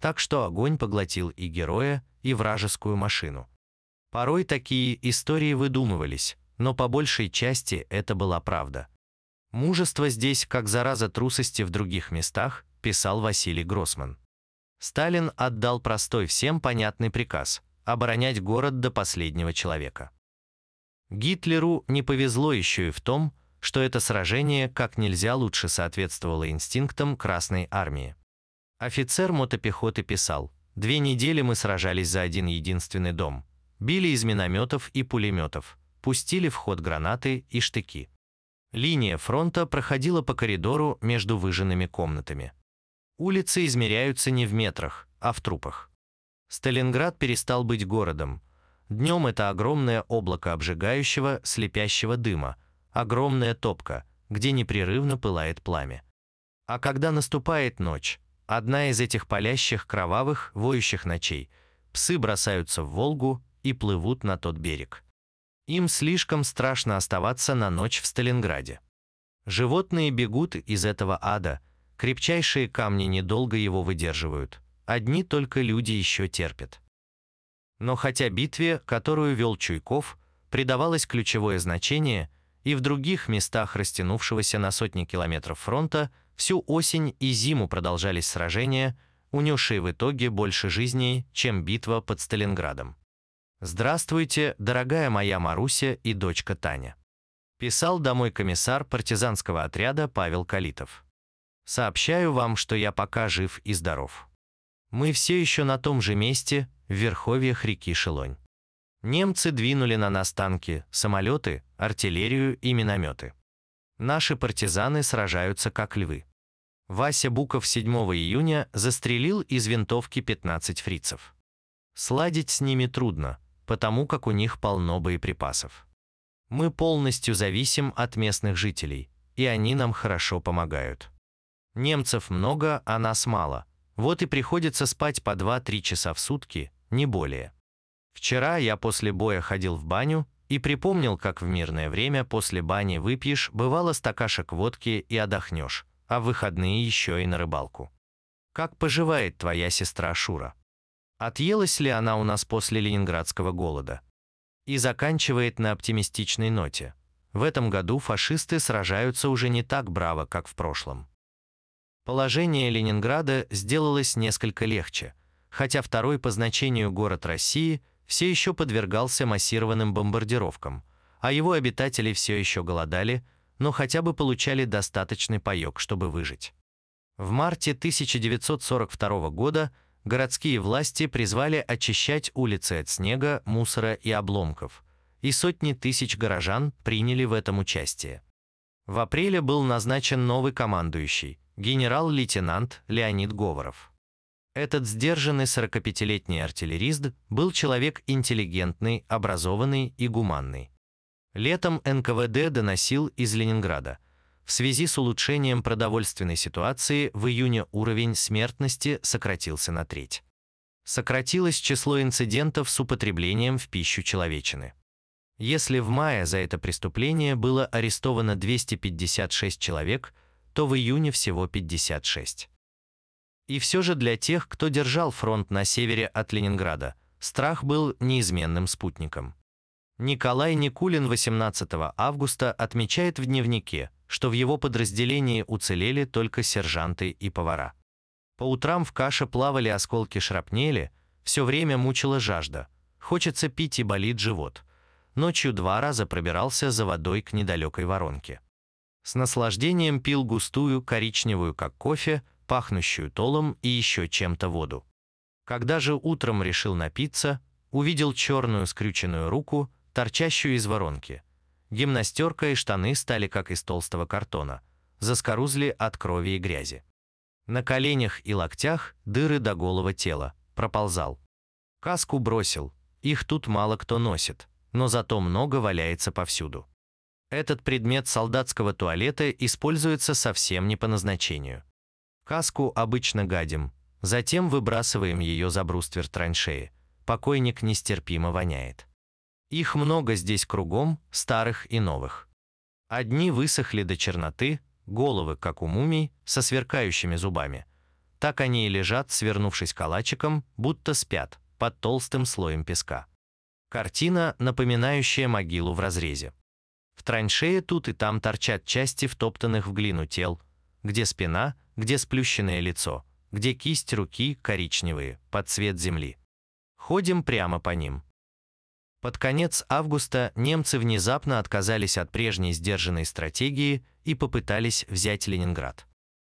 так что огонь поглотил и героя, и вражескую машину. Порой такие истории выдумывались, но по большей части это была правда. «Мужество здесь, как зараза трусости в других местах», писал Василий Гроссман. Сталин отдал простой всем понятный приказ – оборонять город до последнего человека. Гитлеру не повезло еще и в том, что это сражение как нельзя лучше соответствовало инстинктам Красной Армии. Офицер мотопехоты писал, «Две недели мы сражались за один единственный дом. Били из минометов и пулеметов, пустили в ход гранаты и штыки. Линия фронта проходила по коридору между выжженными комнатами. Улицы измеряются не в метрах, а в трупах. Сталинград перестал быть городом, Днем это огромное облако обжигающего, слепящего дыма, огромная топка, где непрерывно пылает пламя. А когда наступает ночь, одна из этих палящих, кровавых, воющих ночей, псы бросаются в Волгу и плывут на тот берег. Им слишком страшно оставаться на ночь в Сталинграде. Животные бегут из этого ада, крепчайшие камни недолго его выдерживают, одни только люди еще терпят. Но хотя битве, которую вел Чуйков, придавалось ключевое значение, и в других местах растянувшегося на сотни километров фронта всю осень и зиму продолжались сражения, унесшие в итоге больше жизней, чем битва под Сталинградом. Здравствуйте, дорогая моя Маруся и дочка Таня. Писал домой комиссар партизанского отряда Павел Калитов. Сообщаю вам, что я пока жив и здоров. Мы все еще на том же месте, в верховьях реки Шелонь. Немцы двинули на нас танки, самолеты, артиллерию и минометы. Наши партизаны сражаются как львы. Вася Буков 7 июня застрелил из винтовки 15 фрицев. Сладить с ними трудно, потому как у них полно боеприпасов. Мы полностью зависим от местных жителей, и они нам хорошо помогают. Немцев много, а нас мало. Вот и приходится спать по 2-3 часа в сутки, не более. Вчера я после боя ходил в баню и припомнил, как в мирное время после бани выпьешь, бывало стакашек водки и отдохнешь, а в выходные еще и на рыбалку. Как поживает твоя сестра Шура? Отъелась ли она у нас после ленинградского голода? И заканчивает на оптимистичной ноте. В этом году фашисты сражаются уже не так браво, как в прошлом. Положение Ленинграда сделалось несколько легче, хотя второй по значению город России все еще подвергался массированным бомбардировкам, а его обитатели все еще голодали, но хотя бы получали достаточный паёк, чтобы выжить. В марте 1942 года городские власти призвали очищать улицы от снега, мусора и обломков, и сотни тысяч горожан приняли в этом участие. В апреле был назначен новый командующий, генерал-лейтенант Леонид Говоров. Этот сдержанный 45-летний артиллерист был человек интеллигентный, образованный и гуманный. Летом НКВД доносил из Ленинграда. В связи с улучшением продовольственной ситуации в июне уровень смертности сократился на треть. Сократилось число инцидентов с употреблением в пищу человечины. Если в мае за это преступление было арестовано 256 человек, то в июне всего 56. И все же для тех, кто держал фронт на севере от Ленинграда, страх был неизменным спутником. Николай Никулин 18 августа отмечает в дневнике, что в его подразделении уцелели только сержанты и повара. По утрам в каше плавали осколки шрапнели, все время мучила жажда, хочется пить и болит живот. Ночью два раза пробирался за водой к недалекой воронке. С наслаждением пил густую, коричневую, как кофе, пахнущую толом и еще чем-то воду. Когда же утром решил напиться, увидел черную скрюченную руку, торчащую из воронки. Гимнастерка и штаны стали как из толстого картона, заскорузли от крови и грязи. На коленях и локтях дыры до голого тела, проползал. Каску бросил, их тут мало кто носит, но зато много валяется повсюду. Этот предмет солдатского туалета используется совсем не по назначению. Каску обычно гадим, затем выбрасываем ее за бруствер траншеи. Покойник нестерпимо воняет. Их много здесь кругом, старых и новых. Одни высохли до черноты, головы, как у мумий, со сверкающими зубами. Так они и лежат, свернувшись калачиком, будто спят, под толстым слоем песка. Картина, напоминающая могилу в разрезе. В траншее тут и там торчат части втоптанных в глину тел, где спина, где сплющенное лицо, где кисть руки коричневые, под цвет земли. Ходим прямо по ним. Под конец августа немцы внезапно отказались от прежней сдержанной стратегии и попытались взять Ленинград.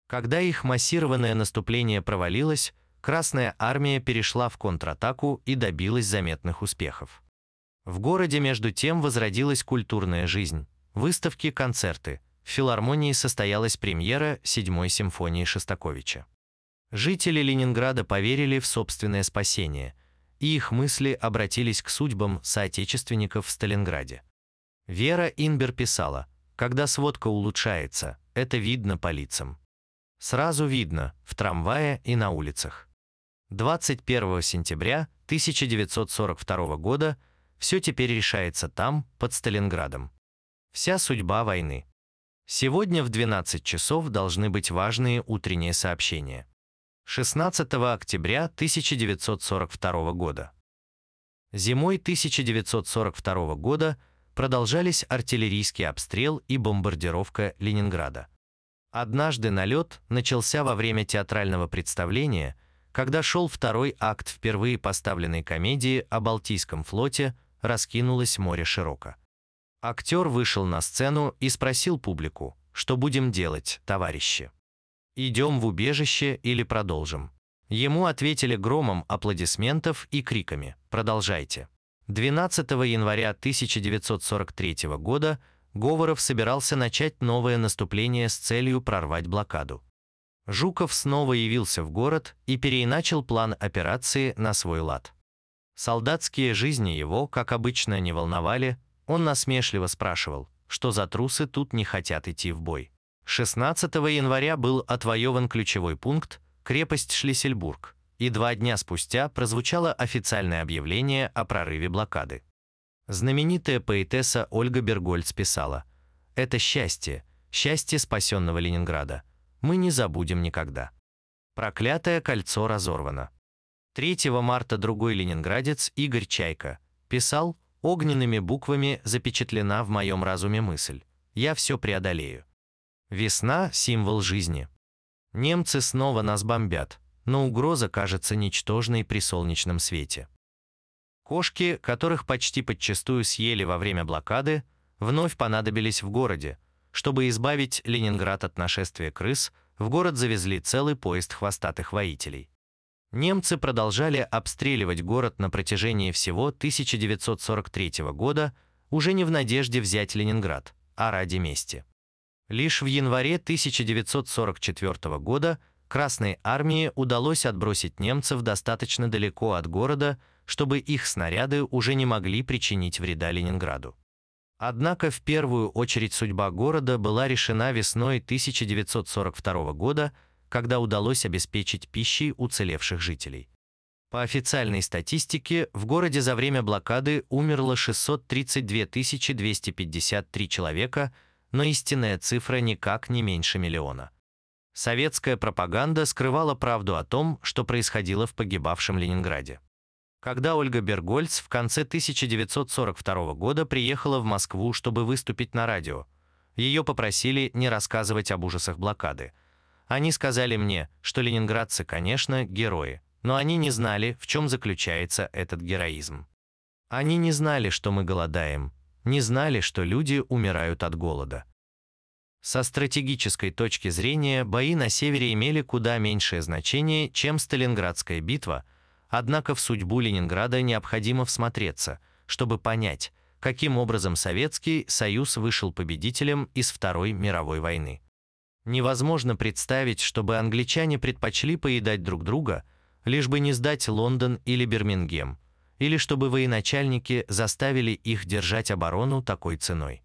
Когда их массированное наступление провалилось, Красная армия перешла в контратаку и добилась заметных успехов. В городе между тем возродилась культурная жизнь, выставки, концерты, в филармонии состоялась премьера седьмой симфонии Шостаковича. Жители Ленинграда поверили в собственное спасение, и их мысли обратились к судьбам соотечественников в Сталинграде. Вера Инбер писала, «Когда сводка улучшается, это видно по лицам. Сразу видно, в трамвае и на улицах». 21 сентября 1942 года все теперь решается там, под Сталинградом. Вся судьба войны. Сегодня в 12 часов должны быть важные утренние сообщения. 16 октября 1942 года. Зимой 1942 года продолжались артиллерийский обстрел и бомбардировка Ленинграда. Однажды налет начался во время театрального представления, когда шел второй акт впервые поставленной комедии о Балтийском флоте «Раскинулось море широко». Актер вышел на сцену и спросил публику, что будем делать, товарищи? Идем в убежище или продолжим? Ему ответили громом аплодисментов и криками «Продолжайте». 12 января 1943 года Говоров собирался начать новое наступление с целью прорвать блокаду. Жуков снова явился в город и переиначил план операции на свой лад. Солдатские жизни его, как обычно, не волновали, он насмешливо спрашивал, что за трусы тут не хотят идти в бой. 16 января был отвоеван ключевой пункт – крепость Шлиссельбург, и два дня спустя прозвучало официальное объявление о прорыве блокады. Знаменитая поэтесса Ольга Бергольц писала «Это счастье, счастье спасенного Ленинграда. Мы не забудем никогда». Проклятое кольцо разорвано. 3 марта другой ленинградец Игорь Чайка писал «Огненными буквами запечатлена в моем разуме мысль. Я все преодолею». Весна – символ жизни. Немцы снова нас бомбят, но угроза кажется ничтожной при солнечном свете. Кошки, которых почти подчастую съели во время блокады, вновь понадобились в городе. Чтобы избавить Ленинград от нашествия крыс, в город завезли целый поезд хвостатых воителей. Немцы продолжали обстреливать город на протяжении всего 1943 года, уже не в надежде взять Ленинград, а ради мести. Лишь в январе 1944 года Красной армии удалось отбросить немцев достаточно далеко от города, чтобы их снаряды уже не могли причинить вреда Ленинграду. Однако в первую очередь судьба города была решена весной 1942 года, когда удалось обеспечить пищей уцелевших жителей. По официальной статистике, в городе за время блокады умерло 632 253 человека, но истинная цифра никак не меньше миллиона. Советская пропаганда скрывала правду о том, что происходило в погибавшем Ленинграде. Когда Ольга Бергольц в конце 1942 года приехала в Москву, чтобы выступить на радио, ее попросили не рассказывать об ужасах блокады – они сказали мне, что ленинградцы, конечно, герои, но они не знали, в чем заключается этот героизм. Они не знали, что мы голодаем, не знали, что люди умирают от голода. Со стратегической точки зрения бои на севере имели куда меньшее значение, чем Сталинградская битва, однако в судьбу Ленинграда необходимо всмотреться, чтобы понять, каким образом Советский Союз вышел победителем из Второй мировой войны. Невозможно представить, чтобы англичане предпочли поедать друг друга, лишь бы не сдать Лондон или Бирмингем, или чтобы военачальники заставили их держать оборону такой ценой.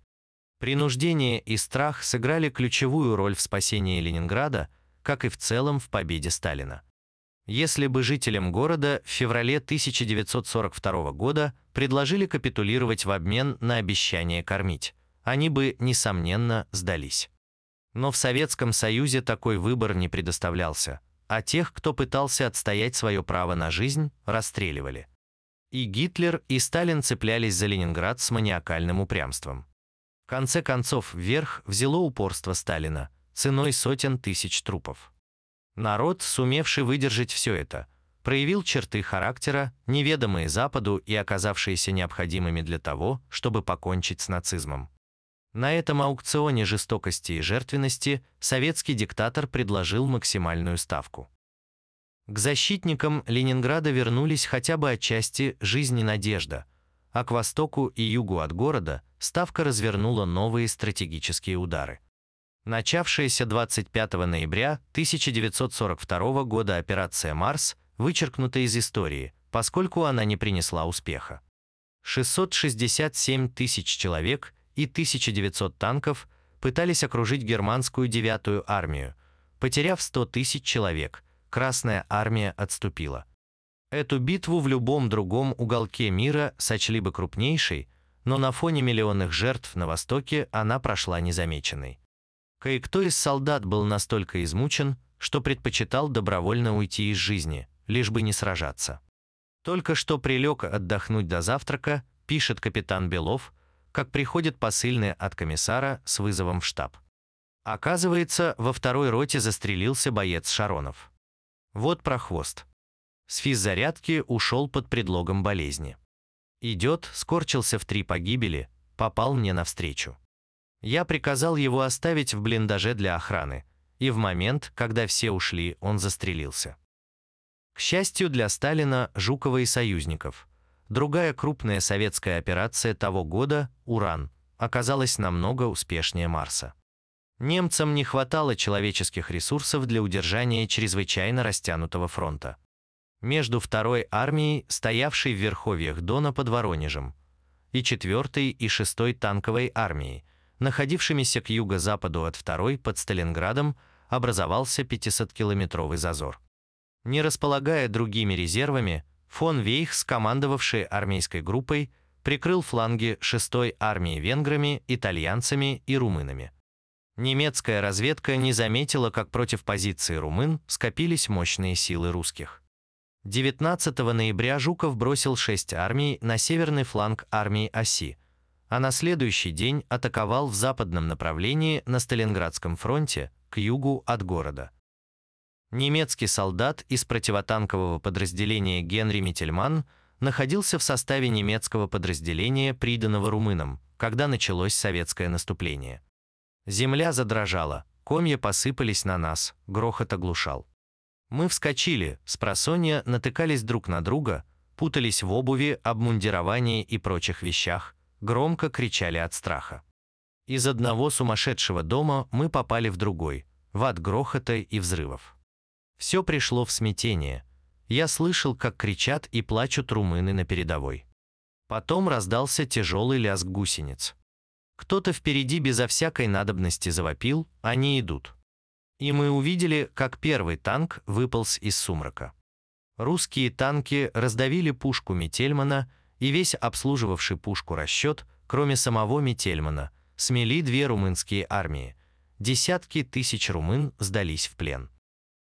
Принуждение и страх сыграли ключевую роль в спасении Ленинграда, как и в целом в победе Сталина. Если бы жителям города в феврале 1942 года предложили капитулировать в обмен на обещание кормить, они бы, несомненно, сдались. Но в Советском Союзе такой выбор не предоставлялся, а тех, кто пытался отстоять свое право на жизнь, расстреливали. И Гитлер, и Сталин цеплялись за Ленинград с маниакальным упрямством. В конце концов, вверх взяло упорство Сталина, ценой сотен тысяч трупов. Народ, сумевший выдержать все это, проявил черты характера, неведомые Западу и оказавшиеся необходимыми для того, чтобы покончить с нацизмом. На этом аукционе жестокости и жертвенности советский диктатор предложил максимальную ставку. К защитникам Ленинграда вернулись хотя бы отчасти жизнь и надежда, а к востоку и югу от города ставка развернула новые стратегические удары. Начавшаяся 25 ноября 1942 года операция «Марс» вычеркнута из истории, поскольку она не принесла успеха. 667 тысяч человек и 1900 танков пытались окружить германскую девятую армию. Потеряв 100 тысяч человек, Красная армия отступила. Эту битву в любом другом уголке мира сочли бы крупнейшей, но на фоне миллионных жертв на Востоке она прошла незамеченной. Кое-кто из солдат был настолько измучен, что предпочитал добровольно уйти из жизни, лишь бы не сражаться. Только что прилег отдохнуть до завтрака, пишет капитан Белов, как приходит посыльный от комиссара с вызовом в штаб. Оказывается, во второй роте застрелился боец Шаронов. Вот прохвост. С физзарядки ушел под предлогом болезни. Идет, скорчился в три погибели, попал мне навстречу. Я приказал его оставить в блиндаже для охраны, и в момент, когда все ушли, он застрелился. К счастью для Сталина, Жукова и союзников, другая крупная советская операция того года, «Уран», оказалась намного успешнее Марса. Немцам не хватало человеческих ресурсов для удержания чрезвычайно растянутого фронта. Между второй армией, стоявшей в верховьях Дона под Воронежем, и 4 и 6 танковой армией, находившимися к юго-западу от второй под Сталинградом, образовался 500-километровый зазор. Не располагая другими резервами, фон Вейхс, командовавший армейской группой, прикрыл фланги 6-й армии венграми, итальянцами и румынами. Немецкая разведка не заметила, как против позиции румын скопились мощные силы русских. 19 ноября Жуков бросил шесть армий на северный фланг армии Оси, а на следующий день атаковал в западном направлении на Сталинградском фронте к югу от города. Немецкий солдат из противотанкового подразделения Генри Миттельман находился в составе немецкого подразделения, приданного румынам, когда началось советское наступление. Земля задрожала, комья посыпались на нас, грохот оглушал. Мы вскочили, с просонья натыкались друг на друга, путались в обуви, обмундировании и прочих вещах, громко кричали от страха. Из одного сумасшедшего дома мы попали в другой, в ад грохота и взрывов. Все пришло в смятение. Я слышал, как кричат и плачут румыны на передовой. Потом раздался тяжелый лязг гусениц. Кто-то впереди безо всякой надобности завопил, они идут. И мы увидели, как первый танк выполз из сумрака. Русские танки раздавили пушку Метельмана, и весь обслуживавший пушку расчет, кроме самого Метельмана, смели две румынские армии. Десятки тысяч румын сдались в плен.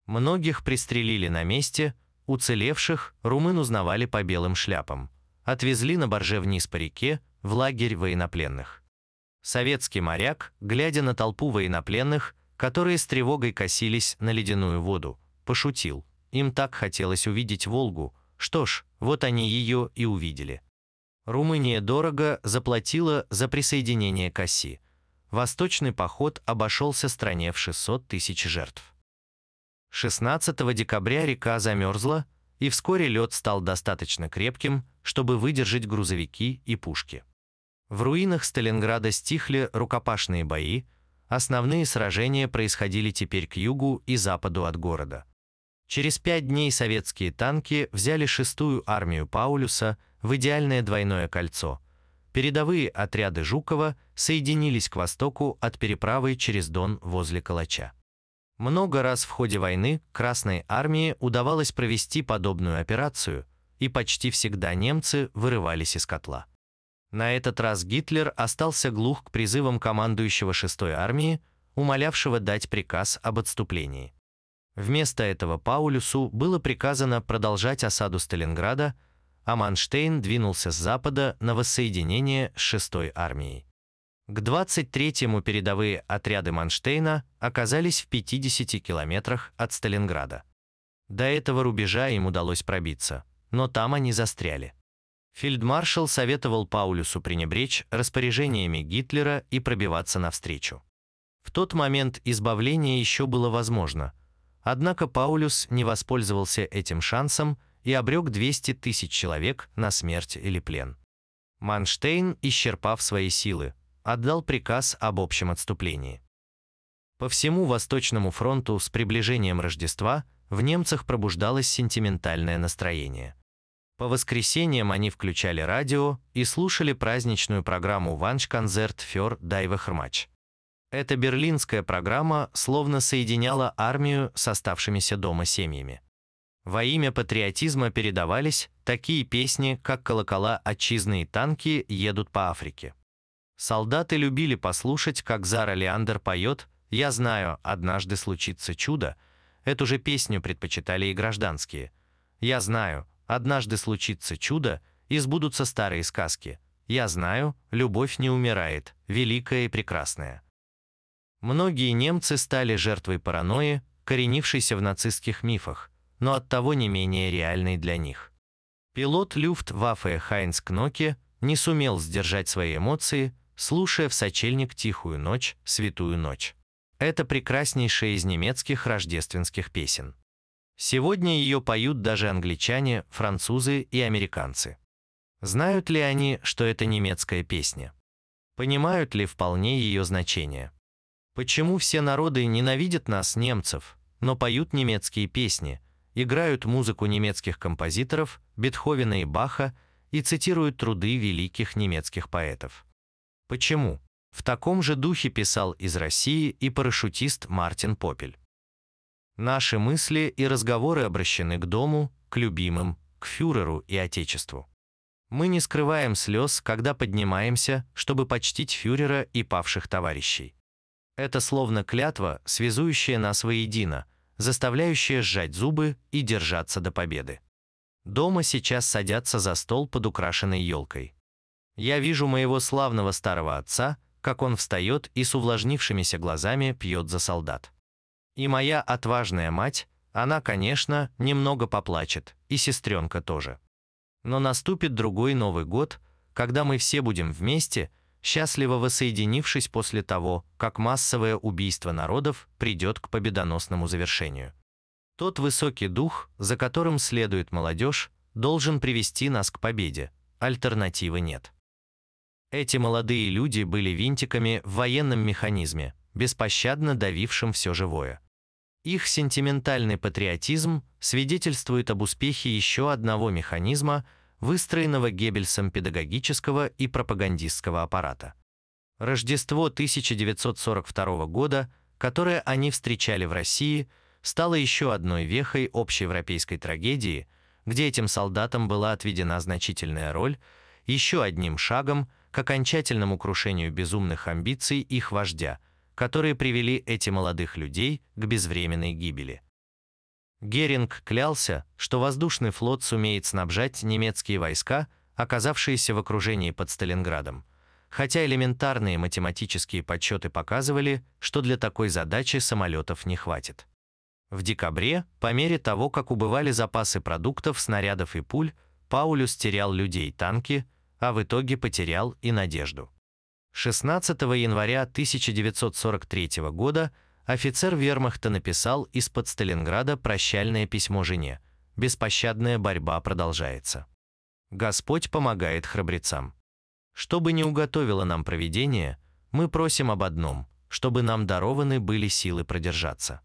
Многих пристрелили на месте, уцелевших румын узнавали по белым шляпам. Отвезли на барже вниз по реке, в лагерь военнопленных. Советский моряк, глядя на толпу военнопленных, которые с тревогой косились на ледяную воду, пошутил. Им так хотелось увидеть Волгу, что ж, вот они ее и увидели. Румыния дорого заплатила за присоединение к оси. Восточный поход обошелся стране в 600 тысяч жертв. 16 декабря река замерзла, и вскоре лед стал достаточно крепким, чтобы выдержать грузовики и пушки. В руинах Сталинграда стихли рукопашные бои, Основные сражения происходили теперь к югу и западу от города. Через пять дней советские танки взяли шестую армию Паулюса в идеальное двойное кольцо. Передовые отряды Жукова соединились к востоку от переправы через Дон возле Калача. Много раз в ходе войны Красной армии удавалось провести подобную операцию, и почти всегда немцы вырывались из котла. На этот раз Гитлер остался глух к призывам командующего 6-й армии, умолявшего дать приказ об отступлении. Вместо этого Паулюсу было приказано продолжать осаду Сталинграда, а Манштейн двинулся с запада на воссоединение с 6-й армией. К 23-му передовые отряды Манштейна оказались в 50 километрах от Сталинграда. До этого рубежа им удалось пробиться, но там они застряли. Фельдмаршал советовал Паулюсу пренебречь распоряжениями Гитлера и пробиваться навстречу. В тот момент избавление еще было возможно, однако Паулюс не воспользовался этим шансом и обрек 200 тысяч человек на смерть или плен. Манштейн, исчерпав свои силы, отдал приказ об общем отступлении. По всему Восточному фронту с приближением Рождества в немцах пробуждалось сентиментальное настроение. По воскресеньям они включали радио и слушали праздничную программу «Ваншконцерт фер Дайвехрмач». Эта берлинская программа словно соединяла армию с оставшимися дома семьями. Во имя патриотизма передавались такие песни, как «Колокола отчизны и танки едут по Африке». Солдаты любили послушать, как Зара Леандер поет «Я знаю, однажды случится чудо». Эту же песню предпочитали и гражданские. «Я знаю, Однажды случится чудо, и сбудутся старые сказки. Я знаю, любовь не умирает, великая и прекрасная. Многие немцы стали жертвой паранойи, коренившейся в нацистских мифах, но оттого не менее реальной для них. Пилот Люфтваффе Хайнц Кноке не сумел сдержать свои эмоции, слушая в сочельник «Тихую ночь», «Святую ночь». Это прекраснейшая из немецких рождественских песен. Сегодня ее поют даже англичане, французы и американцы. Знают ли они, что это немецкая песня? Понимают ли вполне ее значение? Почему все народы ненавидят нас, немцев, но поют немецкие песни, играют музыку немецких композиторов, Бетховена и Баха и цитируют труды великих немецких поэтов? Почему? В таком же духе писал из России и парашютист Мартин Попель. Наши мысли и разговоры обращены к дому, к любимым, к фюреру и Отечеству. Мы не скрываем слез, когда поднимаемся, чтобы почтить фюрера и павших товарищей. Это словно клятва, связующая нас воедино, заставляющая сжать зубы и держаться до победы. Дома сейчас садятся за стол под украшенной елкой. Я вижу моего славного старого отца, как он встает и с увлажнившимися глазами пьет за солдат. И моя отважная мать, она, конечно, немного поплачет, и сестренка тоже. Но наступит другой Новый год, когда мы все будем вместе, счастливо воссоединившись после того, как массовое убийство народов придет к победоносному завершению. Тот высокий дух, за которым следует молодежь, должен привести нас к победе, альтернативы нет. Эти молодые люди были винтиками в военном механизме, беспощадно давившим все живое. Их сентиментальный патриотизм свидетельствует об успехе еще одного механизма, выстроенного Геббельсом педагогического и пропагандистского аппарата. Рождество 1942 года, которое они встречали в России, стало еще одной вехой общеевропейской трагедии, где этим солдатам была отведена значительная роль, еще одним шагом к окончательному крушению безумных амбиций их вождя – которые привели эти молодых людей к безвременной гибели. Геринг клялся, что воздушный флот сумеет снабжать немецкие войска, оказавшиеся в окружении под Сталинградом, хотя элементарные математические подсчеты показывали, что для такой задачи самолетов не хватит. В декабре, по мере того, как убывали запасы продуктов, снарядов и пуль, Паулюс терял людей танки, а в итоге потерял и надежду. 16 января 1943 года офицер вермахта написал из-под Сталинграда прощальное письмо жене. Беспощадная борьба продолжается. Господь помогает храбрецам. Что бы ни уготовило нам провидение, мы просим об одном, чтобы нам дарованы были силы продержаться.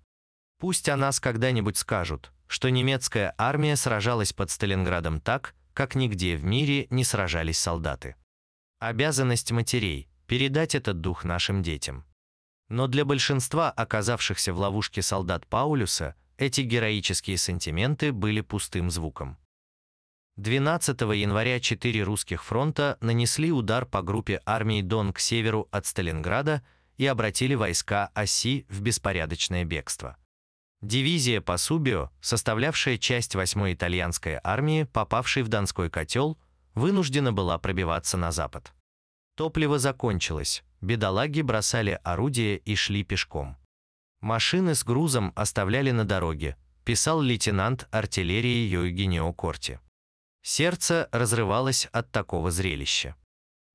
Пусть о нас когда-нибудь скажут, что немецкая армия сражалась под Сталинградом так, как нигде в мире не сражались солдаты. Обязанность матерей – передать этот дух нашим детям. Но для большинства оказавшихся в ловушке солдат Паулюса эти героические сантименты были пустым звуком. 12 января четыре русских фронта нанесли удар по группе армии Дон к северу от Сталинграда и обратили войска оси в беспорядочное бегство. Дивизия Пасубио, составлявшая часть 8-й итальянской армии, попавшей в Донской котел, вынуждена была пробиваться на запад. Топливо закончилось, бедолаги бросали орудия и шли пешком. Машины с грузом оставляли на дороге, писал лейтенант артиллерии Югенио Корти. Сердце разрывалось от такого зрелища.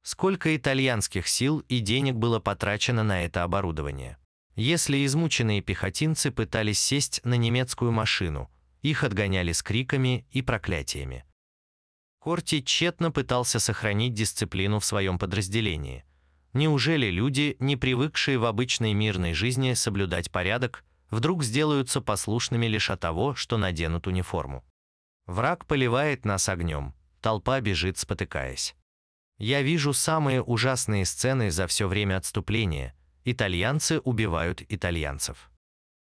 Сколько итальянских сил и денег было потрачено на это оборудование. Если измученные пехотинцы пытались сесть на немецкую машину, их отгоняли с криками и проклятиями. Корти тщетно пытался сохранить дисциплину в своем подразделении. Неужели люди, не привыкшие в обычной мирной жизни соблюдать порядок, вдруг сделаются послушными лишь от того, что наденут униформу? Враг поливает нас огнем, толпа бежит, спотыкаясь. Я вижу самые ужасные сцены за все время отступления. Итальянцы убивают итальянцев.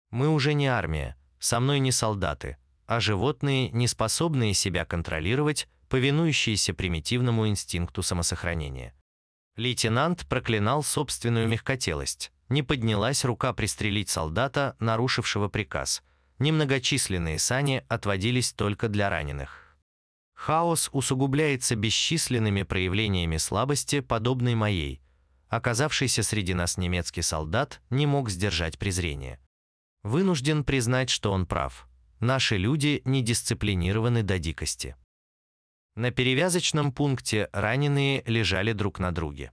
Мы уже не армия, со мной не солдаты, а животные, не способные себя контролировать, повинующиеся примитивному инстинкту самосохранения. Лейтенант проклинал собственную мягкотелость. Не поднялась рука пристрелить солдата, нарушившего приказ. Немногочисленные сани отводились только для раненых. Хаос усугубляется бесчисленными проявлениями слабости, подобной моей. Оказавшийся среди нас немецкий солдат не мог сдержать презрение. Вынужден признать, что он прав. Наши люди не дисциплинированы до дикости. На перевязочном пункте раненые лежали друг на друге.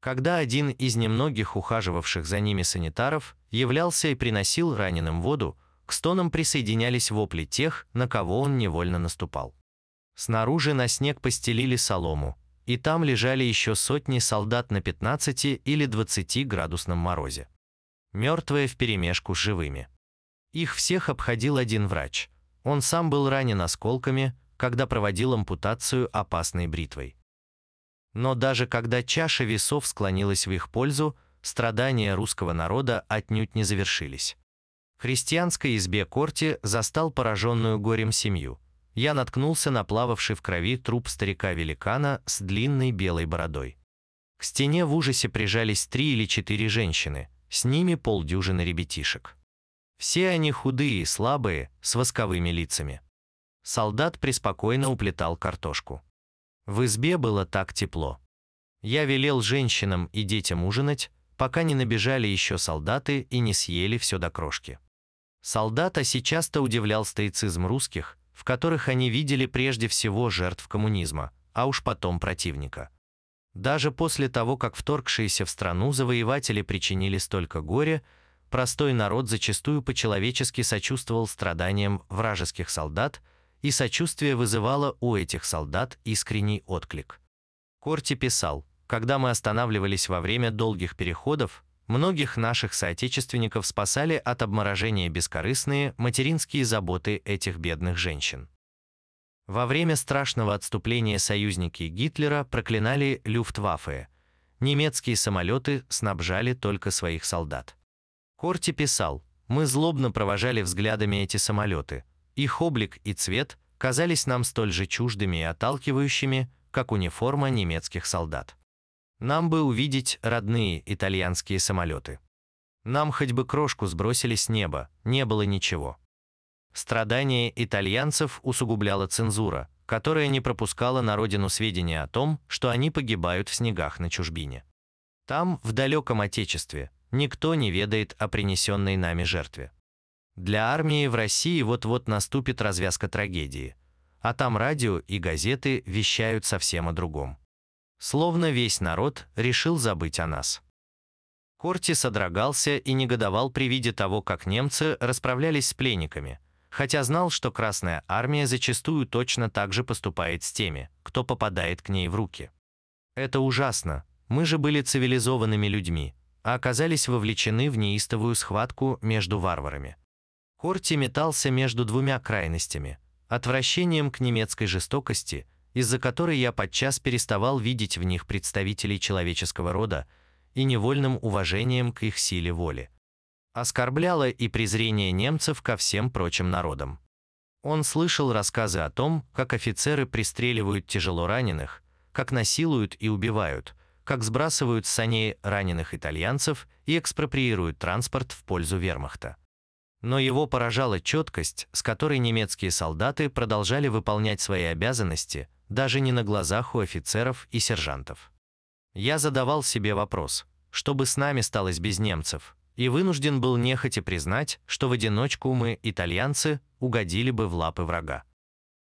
Когда один из немногих ухаживавших за ними санитаров являлся и приносил раненым воду, к стонам присоединялись вопли тех, на кого он невольно наступал. Снаружи на снег постелили солому, и там лежали еще сотни солдат на 15 или 20 градусном морозе. Мертвые вперемешку с живыми. Их всех обходил один врач. Он сам был ранен осколками, когда проводил ампутацию опасной бритвой. Но даже когда чаша весов склонилась в их пользу, страдания русского народа отнюдь не завершились. В христианской избе Корти застал пораженную горем семью. Я наткнулся на плававший в крови труп старика-великана с длинной белой бородой. К стене в ужасе прижались три или четыре женщины, с ними полдюжины ребятишек. Все они худые и слабые, с восковыми лицами. Солдат преспокойно уплетал картошку. В избе было так тепло. Я велел женщинам и детям ужинать, пока не набежали еще солдаты и не съели все до крошки. Солдата сейчас-то удивлял стоицизм русских, в которых они видели прежде всего жертв коммунизма, а уж потом противника. Даже после того, как вторгшиеся в страну завоеватели причинили столько горя, простой народ зачастую по-человечески сочувствовал страданиям вражеских солдат и сочувствие вызывало у этих солдат искренний отклик. Корти писал, когда мы останавливались во время долгих переходов, многих наших соотечественников спасали от обморожения бескорыстные материнские заботы этих бедных женщин. Во время страшного отступления союзники Гитлера проклинали Люфтваффе. Немецкие самолеты снабжали только своих солдат. Корти писал, «Мы злобно провожали взглядами эти самолеты, их облик и цвет казались нам столь же чуждыми и отталкивающими, как униформа немецких солдат. Нам бы увидеть родные итальянские самолеты. Нам хоть бы крошку сбросили с неба, не было ничего. Страдания итальянцев усугубляла цензура, которая не пропускала на родину сведения о том, что они погибают в снегах на чужбине. Там, в далеком Отечестве, никто не ведает о принесенной нами жертве. Для армии в России вот-вот наступит развязка трагедии, а там радио и газеты вещают совсем о другом. Словно весь народ решил забыть о нас. Корти содрогался и негодовал при виде того, как немцы расправлялись с пленниками, хотя знал, что Красная Армия зачастую точно так же поступает с теми, кто попадает к ней в руки. Это ужасно, мы же были цивилизованными людьми, а оказались вовлечены в неистовую схватку между варварами. Корти метался между двумя крайностями – отвращением к немецкой жестокости, из-за которой я подчас переставал видеть в них представителей человеческого рода, и невольным уважением к их силе воли. Оскорбляло и презрение немцев ко всем прочим народам. Он слышал рассказы о том, как офицеры пристреливают тяжело раненых, как насилуют и убивают, как сбрасывают с саней раненых итальянцев и экспроприируют транспорт в пользу вермахта но его поражала четкость, с которой немецкие солдаты продолжали выполнять свои обязанности, даже не на глазах у офицеров и сержантов. Я задавал себе вопрос, что бы с нами сталось без немцев, и вынужден был нехотя признать, что в одиночку мы, итальянцы, угодили бы в лапы врага.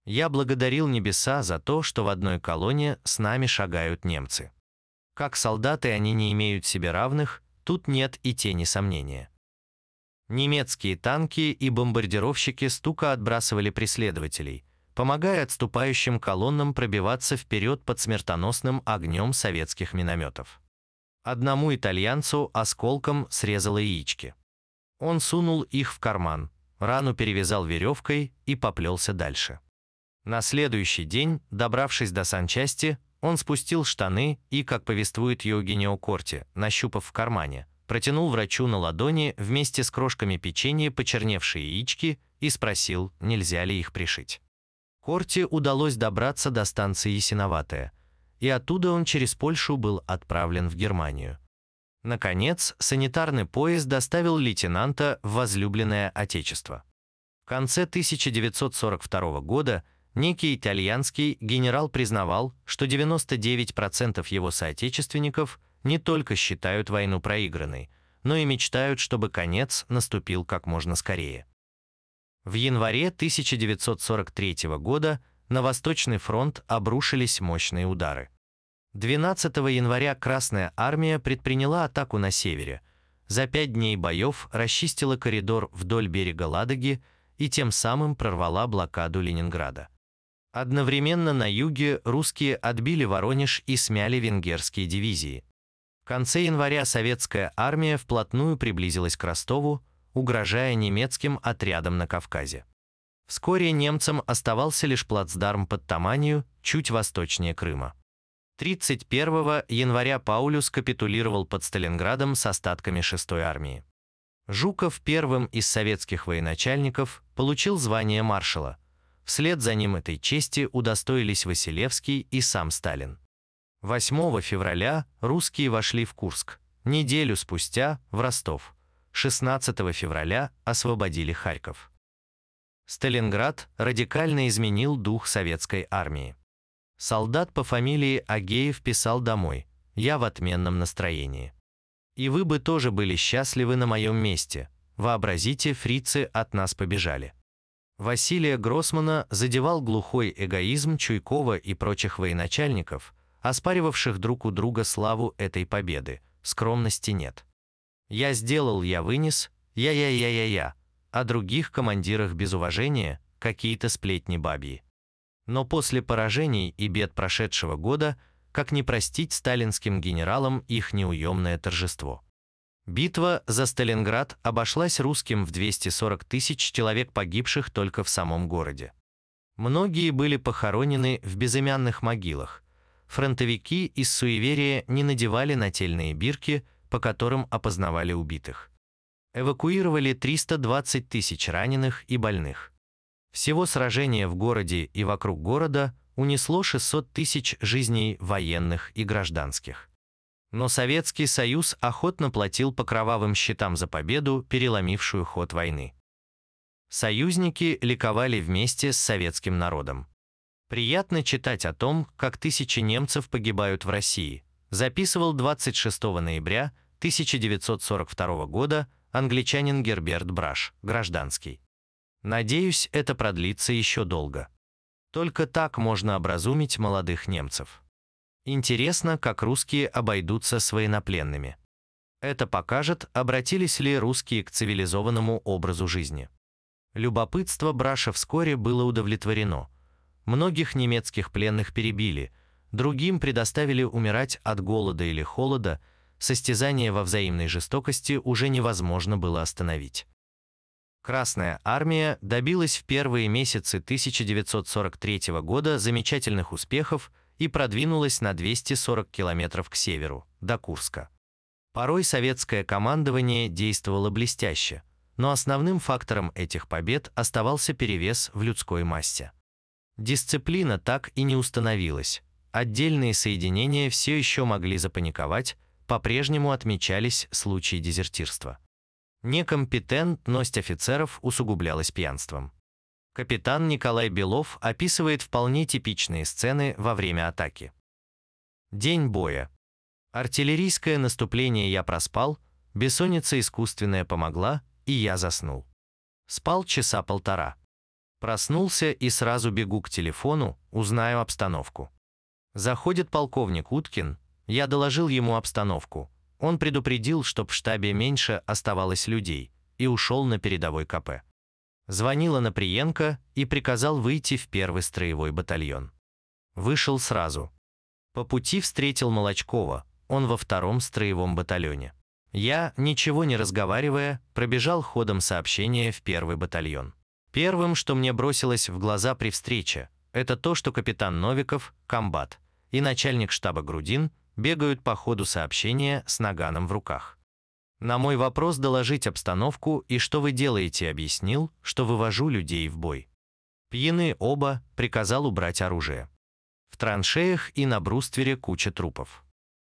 Я благодарил небеса за то, что в одной колонне с нами шагают немцы. Как солдаты они не имеют себе равных, тут нет и тени сомнения. Немецкие танки и бомбардировщики стука отбрасывали преследователей, помогая отступающим колоннам пробиваться вперед под смертоносным огнем советских минометов. Одному итальянцу осколком срезало яички. Он сунул их в карман, рану перевязал веревкой и поплелся дальше. На следующий день, добравшись до санчасти, он спустил штаны и, как повествует Евгенио Корти, нащупав в кармане, протянул врачу на ладони вместе с крошками печенья почерневшие яички и спросил, нельзя ли их пришить. Корте удалось добраться до станции Ясиноватая, и оттуда он через Польшу был отправлен в Германию. Наконец, санитарный поезд доставил лейтенанта в возлюбленное отечество. В конце 1942 года некий итальянский генерал признавал, что 99% его соотечественников не только считают войну проигранной, но и мечтают, чтобы конец наступил как можно скорее. В январе 1943 года на Восточный фронт обрушились мощные удары. 12 января Красная армия предприняла атаку на севере. За пять дней боев расчистила коридор вдоль берега Ладоги и тем самым прорвала блокаду Ленинграда. Одновременно на юге русские отбили Воронеж и смяли венгерские дивизии. Конце января советская армия вплотную приблизилась к Ростову, угрожая немецким отрядам на Кавказе. Вскоре немцам оставался лишь плацдарм под Таманию, чуть восточнее Крыма. 31 января Паулюс капитулировал под Сталинградом с остатками 6-й армии. Жуков первым из советских военачальников получил звание маршала. Вслед за ним этой чести удостоились Василевский и сам Сталин. 8 февраля русские вошли в Курск, неделю спустя – в Ростов. 16 февраля освободили Харьков. Сталинград радикально изменил дух советской армии. Солдат по фамилии Агеев писал домой «Я в отменном настроении». И вы бы тоже были счастливы на моем месте. Вообразите, фрицы от нас побежали. Василия Гроссмана задевал глухой эгоизм Чуйкова и прочих военачальников, оспаривавших друг у друга славу этой победы. Скромности нет. «Я сделал, я вынес, я-я-я-я-я», о других командирах без уважения, какие-то сплетни бабьи. Но после поражений и бед прошедшего года, как не простить сталинским генералам их неуемное торжество? Битва за Сталинград обошлась русским в 240 тысяч человек погибших только в самом городе. Многие были похоронены в безымянных могилах. Фронтовики из суеверия не надевали нательные бирки, по которым опознавали убитых эвакуировали 320 тысяч раненых и больных. Всего сражение в городе и вокруг города унесло 600 тысяч жизней военных и гражданских. Но Советский Союз охотно платил по кровавым счетам за победу, переломившую ход войны. Союзники ликовали вместе с советским народом. Приятно читать о том, как тысячи немцев погибают в России, записывал 26 ноября 1942 года англичанин Герберт Браш, гражданский. Надеюсь, это продлится еще долго. Только так можно образумить молодых немцев. Интересно, как русские обойдутся с военнопленными. Это покажет, обратились ли русские к цивилизованному образу жизни. Любопытство Браша вскоре было удовлетворено. Многих немецких пленных перебили, другим предоставили умирать от голода или холода – состязание во взаимной жестокости уже невозможно было остановить. Красная армия добилась в первые месяцы 1943 года замечательных успехов и продвинулась на 240 километров к северу, до Курска. Порой советское командование действовало блестяще, но основным фактором этих побед оставался перевес в людской массе. Дисциплина так и не установилась. Отдельные соединения все еще могли запаниковать, по-прежнему отмечались случаи дезертирства. Некомпетентность офицеров усугублялась пьянством. Капитан Николай Белов описывает вполне типичные сцены во время атаки. День боя. Артиллерийское наступление я проспал, бессонница искусственная помогла, и я заснул. Спал часа полтора. Проснулся и сразу бегу к телефону, узнаю обстановку. Заходит полковник Уткин, я доложил ему обстановку. Он предупредил, чтоб в штабе меньше оставалось людей, и ушел на передовой КП. Звонила Наприенко и приказал выйти в первый строевой батальон. Вышел сразу. По пути встретил Молочкова, он во втором строевом батальоне. Я, ничего не разговаривая, пробежал ходом сообщения в первый батальон. Первым, что мне бросилось в глаза при встрече, это то, что капитан Новиков, комбат, и начальник штаба Грудин бегают по ходу сообщения с наганом в руках. На мой вопрос доложить обстановку и что вы делаете, объяснил, что вывожу людей в бой. Пьяны оба, приказал убрать оружие. В траншеях и на бруствере куча трупов.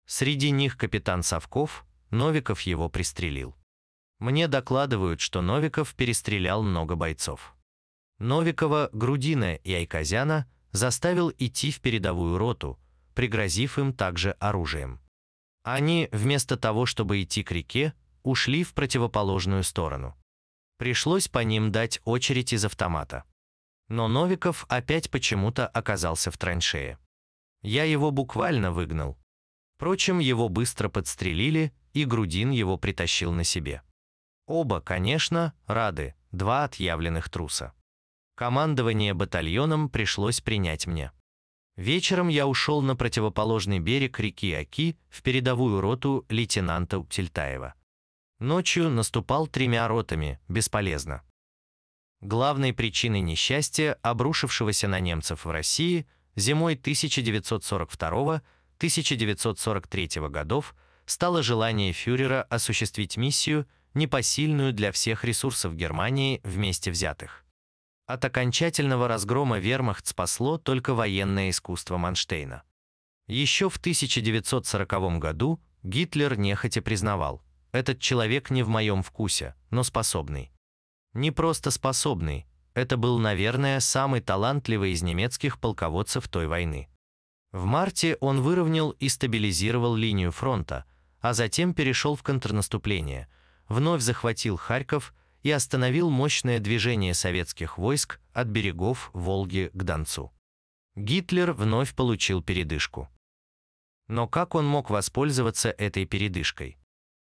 Среди них капитан Савков, Новиков его пристрелил. Мне докладывают, что Новиков перестрелял много бойцов. Новикова, Грудина и Айказяна заставил идти в передовую роту, пригрозив им также оружием. Они, вместо того, чтобы идти к реке, ушли в противоположную сторону. Пришлось по ним дать очередь из автомата. Но Новиков опять почему-то оказался в траншее. Я его буквально выгнал. Впрочем, его быстро подстрелили, и Грудин его притащил на себе. Оба, конечно, рады, два отъявленных труса. Командование батальоном пришлось принять мне. Вечером я ушел на противоположный берег реки Аки в передовую роту лейтенанта Уптельтаева. Ночью наступал тремя ротами, бесполезно. Главной причиной несчастья, обрушившегося на немцев в России зимой 1942-1943 годов, стало желание фюрера осуществить миссию, непосильную для всех ресурсов Германии вместе взятых. От окончательного разгрома вермахт спасло только военное искусство Манштейна. Еще в 1940 году Гитлер нехотя признавал, этот человек не в моем вкусе, но способный. Не просто способный, это был, наверное, самый талантливый из немецких полководцев той войны. В марте он выровнял и стабилизировал линию фронта, а затем перешел в контрнаступление, вновь захватил Харьков и остановил мощное движение советских войск от берегов Волги к Донцу. Гитлер вновь получил передышку. Но как он мог воспользоваться этой передышкой?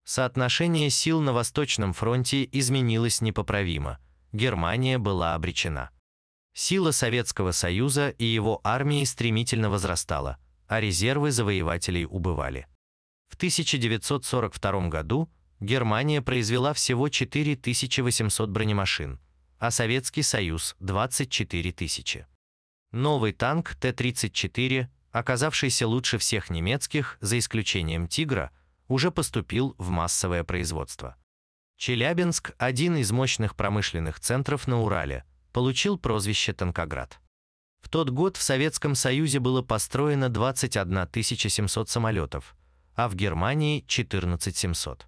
Соотношение сил на Восточном фронте изменилось непоправимо. Германия была обречена. Сила Советского Союза и его армии стремительно возрастала, а резервы завоевателей убывали. В 1942 году Германия произвела всего 4800 бронемашин, а Советский Союз – 24 тысячи. Новый танк Т-34, оказавшийся лучше всех немецких, за исключением «Тигра», уже поступил в массовое производство. Челябинск, один из мощных промышленных центров на Урале, получил прозвище «Танкоград». В тот год в Советском Союзе было построено 21 700 самолетов, а в Германии – 14 700.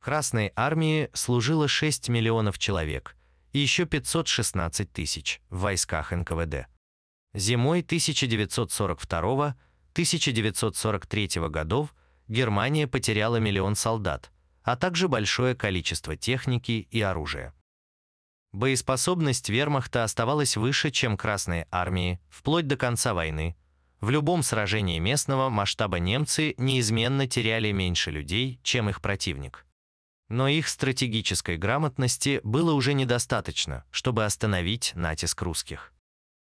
Красной армии служило 6 миллионов человек и еще 516 тысяч в войсках НКВД. Зимой 1942-1943 годов Германия потеряла миллион солдат, а также большое количество техники и оружия. Боеспособность вермахта оставалась выше, чем Красной армии, вплоть до конца войны. В любом сражении местного масштаба немцы неизменно теряли меньше людей, чем их противник. Но их стратегической грамотности было уже недостаточно, чтобы остановить натиск русских.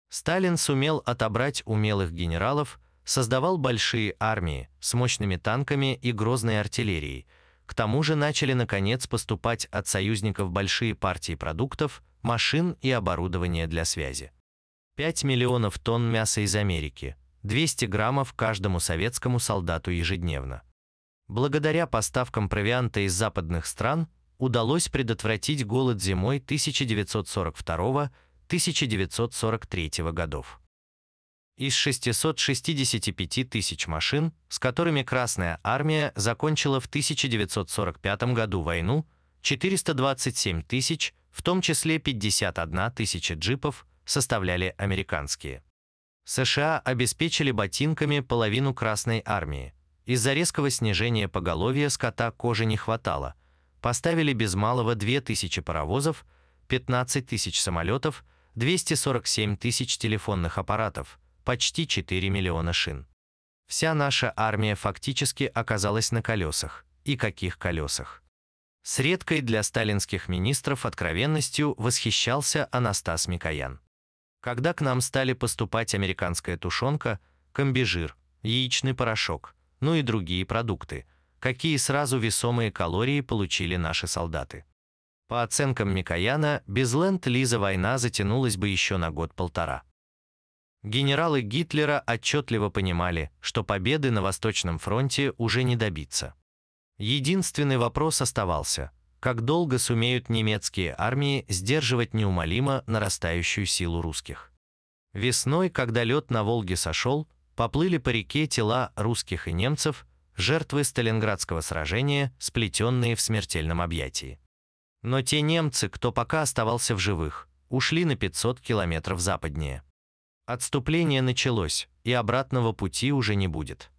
Сталин сумел отобрать умелых генералов, создавал большие армии с мощными танками и грозной артиллерией. К тому же начали наконец поступать от союзников большие партии продуктов, машин и оборудования для связи. 5 миллионов тонн мяса из Америки, 200 граммов каждому советскому солдату ежедневно. Благодаря поставкам провианта из западных стран удалось предотвратить голод зимой 1942-1943 годов. Из 665 тысяч машин, с которыми Красная Армия закончила в 1945 году войну, 427 тысяч, в том числе 51 тысяча джипов, составляли американские. США обеспечили ботинками половину Красной Армии, из-за резкого снижения поголовья скота кожи не хватало. Поставили без малого 2000 паровозов, 15 тысяч самолетов, 247 тысяч телефонных аппаратов, почти 4 миллиона шин. Вся наша армия фактически оказалась на колесах. И каких колесах? С редкой для сталинских министров откровенностью восхищался Анастас Микоян. Когда к нам стали поступать американская тушенка, комбижир, яичный порошок, ну и другие продукты, какие сразу весомые калории получили наши солдаты. По оценкам Микояна, без ленд-лиза война затянулась бы еще на год-полтора. Генералы Гитлера отчетливо понимали, что победы на Восточном фронте уже не добиться. Единственный вопрос оставался – как долго сумеют немецкие армии сдерживать неумолимо нарастающую силу русских. Весной, когда лед на Волге сошел, поплыли по реке тела русских и немцев, жертвы Сталинградского сражения, сплетенные в смертельном объятии. Но те немцы, кто пока оставался в живых, ушли на 500 километров западнее. Отступление началось, и обратного пути уже не будет.